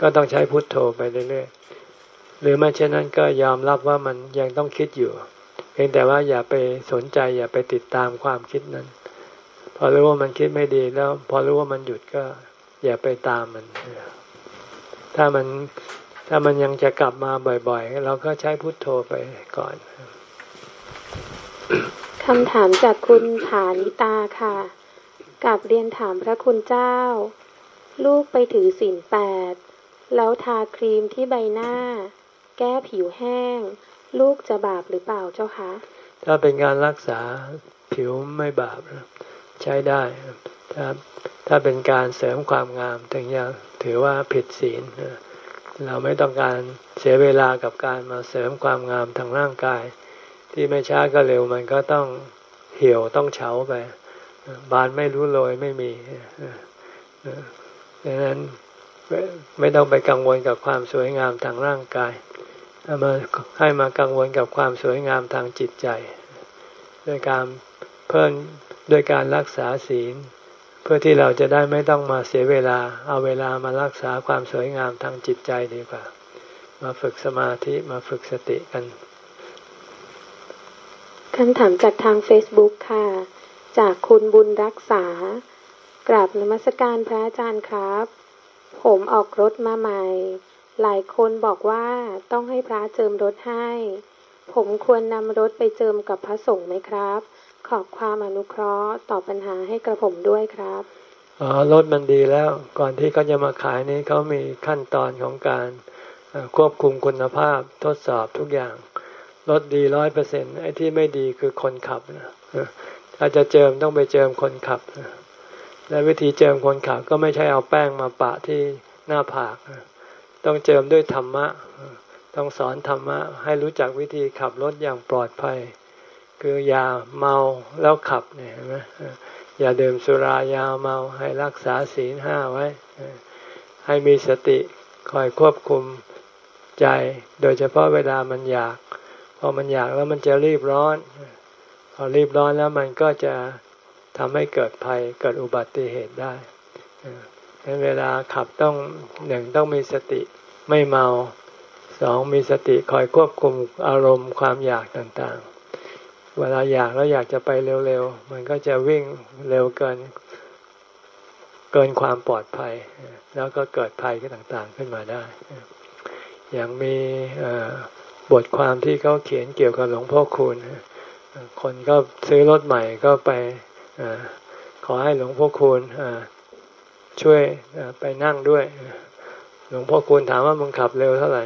ก็ต้องใช้พุทโธไปเรื่อยๆ หรือไม่เช่นนั้นก็ยอมรับว่ามันยังต้องคิดอยู่ เพียงแต่ว่าอย่าไปสนใจ อย่าไปติดตามความคิดนั้น พอรู้ว่ามันคิดไม่ดีแล้ว พอรู้ว่ามันหยุดก็ อย่าไปตามมัน ถ้ามันถ้ามันยังจะกลับมาบ่อยๆ เราก็ใช้พุทโธไปก่อนคำถามจากคุณฐานิตาค่ะกับเรียนถามพระคุณเจ้า ลูกไปถือศีลแปดแล้วทาครีมที่ใบหน้า แก้ผิวแห้ง ลูกจะบาปหรือเปล่าเจ้าคะ ถ้าเป็นการรักษาผิวไม่บาปใช้ได้ถ้าถ้าเป็นการเสริมความงามถึงจะถือว่าผิดศีลเราไม่ต้องการเสียเวลากับการมาเสริมความงามทางร่างกาย ที่ไม่ช้าก็เร็วมันก็ต้องเหี่ยวต้องเฉาไป บานไม่รู้โรยไม่มีดังนั้นไม่ต้องไปกังวลกับความสวยงามทางร่างกาย มาให้มากังวลกับความสวยงามทางจิตใจ ด้วยการเพิ่มด้วยการรักษาศีล เพื่อที่เราจะได้ไม่ต้องมาเสียเวลา เอาเวลามารักษาความสวยงามทางจิตใจดีกว่า มาฝึกสมาธิมาฝึกสติกันคำถามจากทาง Facebook ค่ะ จากคุณบุญรักษากราบนมัสการพระอาจารย์ครับ ผมออกรถมาใหม่ หลายคนบอกว่าต้องให้พระเจิมรถให้ ผมควรนำรถไปเจิมกับพระสงฆ์ไหมครับ ขอบความอนุเคราะห์ตอบปัญหาให้กระผมด้วยครับอ๋อรถมันดีแล้ว ก่อนที่เขาจะมาขายนี้เขามีขั้นตอนของการควบคุมคุณภาพทดสอบทุกอย่างรถดีร้อยเปอร์เซ็นไอ้ที่ไม่ดีคือคนขับนะถ้าจะเจิมต้องไปเจิมคนขับและวิธีเจิมคนขับก็ไม่ใช่เอาแป้งมาปะที่หน้าผาก ต้องเจิมด้วยธรรมะ ต้องสอนธรรมะ ให้รู้จักวิธีขับรถอย่างปลอดภัย คืออย่าเมาแล้วขับเนี่ยเห็นไหมอย่าดื่มสุรายาเมาให้รักษาศีลห้าไว้ ให้มีสติคอยควบคุมใจ โดยเฉพาะเวลามันอยากพอมันอยากแล้วมันจะรีบร้อน พอรีบร้อนแล้วมันก็จะทำให้เกิดภัยเกิดอุบัติเหตุได้ เวลาขับต้องหนึ่งต้องมีสติไม่เมาสองมีสติคอยควบคุมอารมณ์ความอยากต่างๆ เวลาอยากแล้วอยากจะไปเร็วๆ มันก็จะวิ่งเร็วเกิน เกินความปลอดภัย แล้วก็เกิดภัยต่างๆขึ้นมาได้ อย่างมีบทความที่เขาเขียนเกี่ยวกับหลวงพ่อคูณคนก็ซื้อรถใหม่ก็ไปอขอให้หลวงพ่อคูณ ช่วยไปนั่งด้วย หลวงพ่อคูณถามว่ามึงขับเร็วเท่าไหร่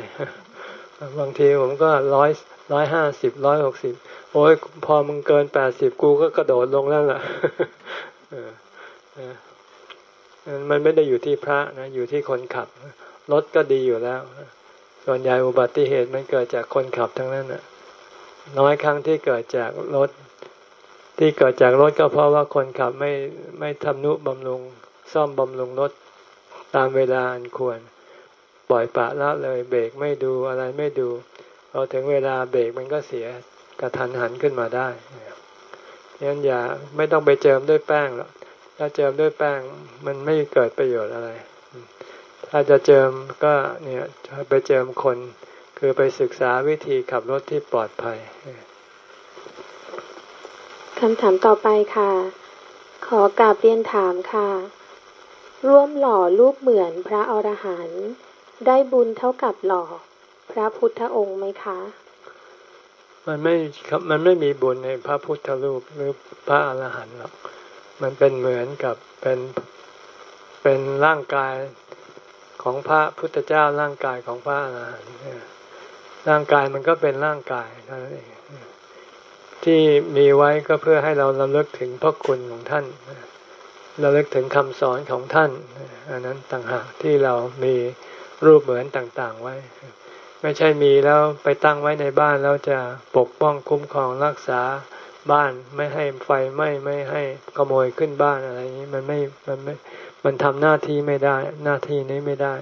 บางทีผมก็ร้อยร้อยห้าสิบร้อยหกสิบโอ้ยพอมึงเกินแปดสิบกูก็กระโดดลงแล้วล่ะมันไม่ได้อยู่ที่พระนะ อยู่ที่คนขับ รถก็ดีอยู่แล้ว ส่วนใหญ่อุบัติเหตุมันเกิดจากคนขับทั้งนั้นน่ะน้อยครั้งที่เกิดจากรถ ที่เกิดจากรถก็เพราะว่าคนขับไม่ไม่ทำนุบำรุง ซ่อมบำรุงรถตามเวลาอันควร ปล่อยปะละเลยเบรกไม่ดูอะไรไม่ดูพอถึงเวลาเบรกมันก็เสียกระทันหันขึ้นมาได้ยันอย่าไม่ต้องไปเจิมด้วยแป้งหรอกถ้าเจิมด้วยแป้งมันไม่เกิดประโยชน์อะไร ถ้าจะเจิมก็เนี่ยไปเจิมคน คือไปศึกษาวิธีขับรถที่ปลอดภัยคำถามต่อไปค่ะ ขอกราบเรียนถามค่ะ ร่วมหล่อรูปเหมือนพระอรหันต์ได้บุญเท่ากับหล่อพระพุทธองค์ไหมคะ มันไม่ครับมันไม่มีบุญในพระพุทธรูปหรือพระอรหันต์หรอกมันเป็นเหมือนกับเป็นเป็นร่างกายของพระพุทธเจ้าร่างกายของพระอรหันต์ร่างกายมันก็เป็นร่างกายเท่านั้นเองที่มีไว้ก็เพื่อให้เราระลึกถึงพระคุณของท่าน ระลึกถึงคำสอนของท่าน อันนั้นต่างหากที่เรามีรูปเหมือนต่างๆไว้ ไม่ใช่มีแล้วไปตั้งไว้ในบ้านแล้วจะปกป้องคุ้มครองรักษาบ้านไม่ให้ไฟไหม้ไม่ให้ขโมยขึ้นบ้านอะไรอย่างนี้มันไม่มันไม่มันทำหน้าที่ไม่ได้ หน้าที่นี้ไม่ได้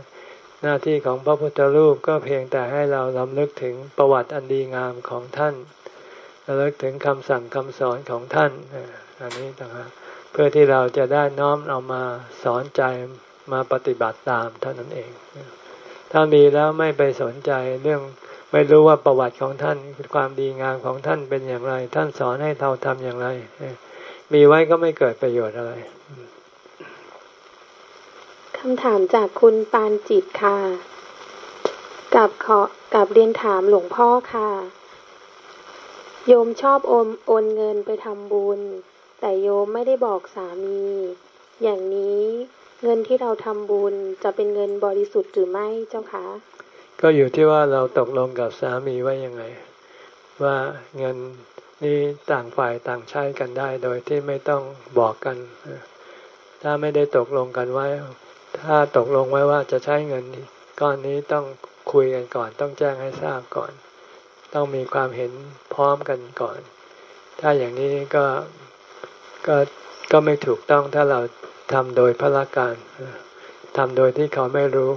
หน้าที่ของพระพุทธรูปก็เพียงแต่ให้เราลำลึกถึงประวัติอันดีงามของท่านระลึกถึงคำสั่งคำสอนของท่านอันนี้ต่างหาก พื่อที่เราจะได้น้อมเอามาสอนใจมาปฏิบัติตามเท่านั้นเอง ถ้ามีแล้วไม่ไปสนใจเรื่องไม่รู้ว่าประวัติของท่านความดีงามของท่านเป็นอย่างไร ท่านสอนให้เราทำอย่างไร มีไว้ก็ไม่เกิดประโยชน์อะไรคำถามจากคุณปานจิตค่ะกับขอกับเรียนถามหลวงพ่อค่ะ โยมชอบโอนโอนเงินไปทำบุญ แต่โยมไม่ได้บอกสามี อย่างนี้เงินที่เราทำบุญจะเป็นเงินบริสุทธิ์หรือไม่เจ้าคะก็อยู่ที่ว่าเราตกลงกับสามีว่ายังไง ว่าเงินนี้ต่างฝ่ายต่างใช้กันได้ โดยที่ไม่ต้องบอกกัน ถ้าไม่ได้ตกลงกันไว้ ถ้าตกลงไว้ว่าจะใช้เงินก้อนนี้ต้องคุยกันก่อน ต้องแจ้งให้ทราบก่อน ต้องมีความเห็นพร้อมกันก่อน ถ้าอย่างนี้ก็ ก็ก็ไม่ถูกต้องถ้าเราทำโดยพละการทำโดยที่เขาไม่รู้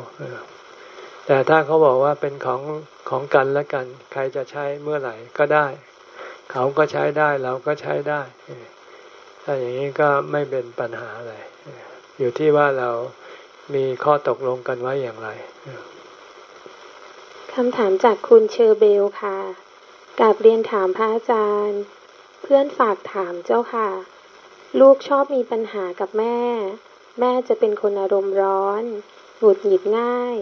แต่ถ้าเขาบอกว่าเป็นของของกันและกัน ใครจะใช้เมื่อไหร่ก็ได้ เขาก็ใช้ได้เราก็ใช้ได้ถ้าอย่างนี้ก็ไม่เป็นปัญหาอะไร อยู่ที่ว่าเรามีข้อตกลงกันไว้อย่างไรคำถามจากคุณเชอร์เบลค่ะกับเรียนถามพระอาจารย์ เพื่อนฝากถามเจ้าค่ะ ลูกชอบมีปัญหากับแม่ แม่จะเป็นคนอารมณ์ร้อน หงุดหงิดง่าย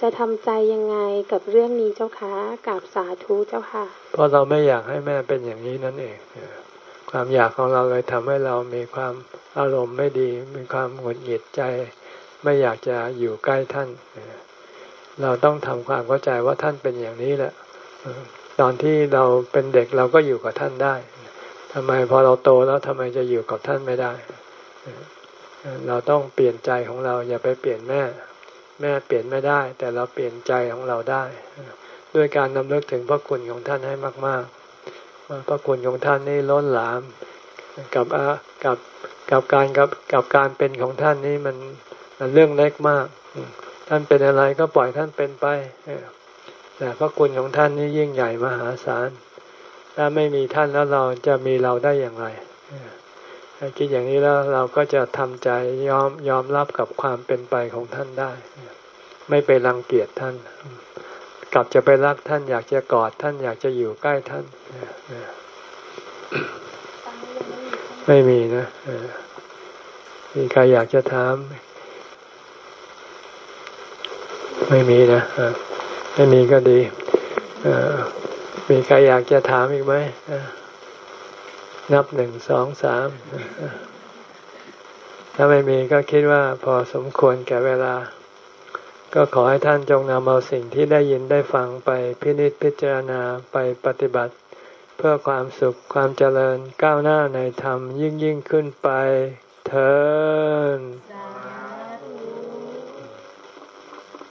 จะทำใจยังไงกับเรื่องนี้เจ้าคะกับสาธุเจ้าค่ะ เพราะเราไม่อยากให้แม่เป็นอย่างนี้นั่นเอง ความอยากของเราเลยทำให้เรามีความอารมณ์ไม่ดี มีความหงุดหงิดใจ ไม่อยากจะอยู่ใกล้ท่าน เราต้องทำความเข้าใจว่าท่านเป็นอย่างนี้แหละ ตอนที่เราเป็นเด็กเราก็อยู่กับท่านได้ ทำไมพอเราโตแล้วทำไมจะอยู่กับท่านไม่ได้ เราต้องเปลี่ยนใจของเราอย่าไปเปลี่ยนแม่ แม่เปลี่ยนไม่ได้ แต่เราเปลี่ยนใจของเราได้ ด้วยการนำเลิกถึงพระคุณของท่านให้มากๆว่าพระคุณของท่านนี่ล้นหลามกับกับกับการกับกับการเป็นของท่านนี่มันมันเรื่องเล็กมาก ท่านเป็นอะไรก็ปล่อยท่านเป็นไปแต่พระคุณของท่านนี่ยิ่งใหญ่มหาศาล ถ้าไม่มีท่านแล้วเราจะมีเราได้อย่างไรถ้าคิดอย่างนี้แล้วเราก็จะทำใจยอมยอมรับกับความเป็นไปของท่านได้ ไม่ไปรังเกียจท่าน กลับจะไปรักท่าน อยากจะกอดท่านอยากจะอยู่ใกล้ท่านไม่มีนะมีใครอยากจะถาม ไม่มีนะไม่มีก็ดี มีใครอยากจะถามอีกไหม นับหนึ่งสองสาม ถ้าไม่มีก็คิดว่าพอสมควรแก่เวลา ก็ขอให้ท่านจงนำเอาสิ่งที่ได้ยินได้ฟังไปพินิจพิจารณาไปปฏิบัติ เพื่อความสุขความเจริญก้าวหน้าในธรรมยิ่งยิ่งขึ้นไปเถิด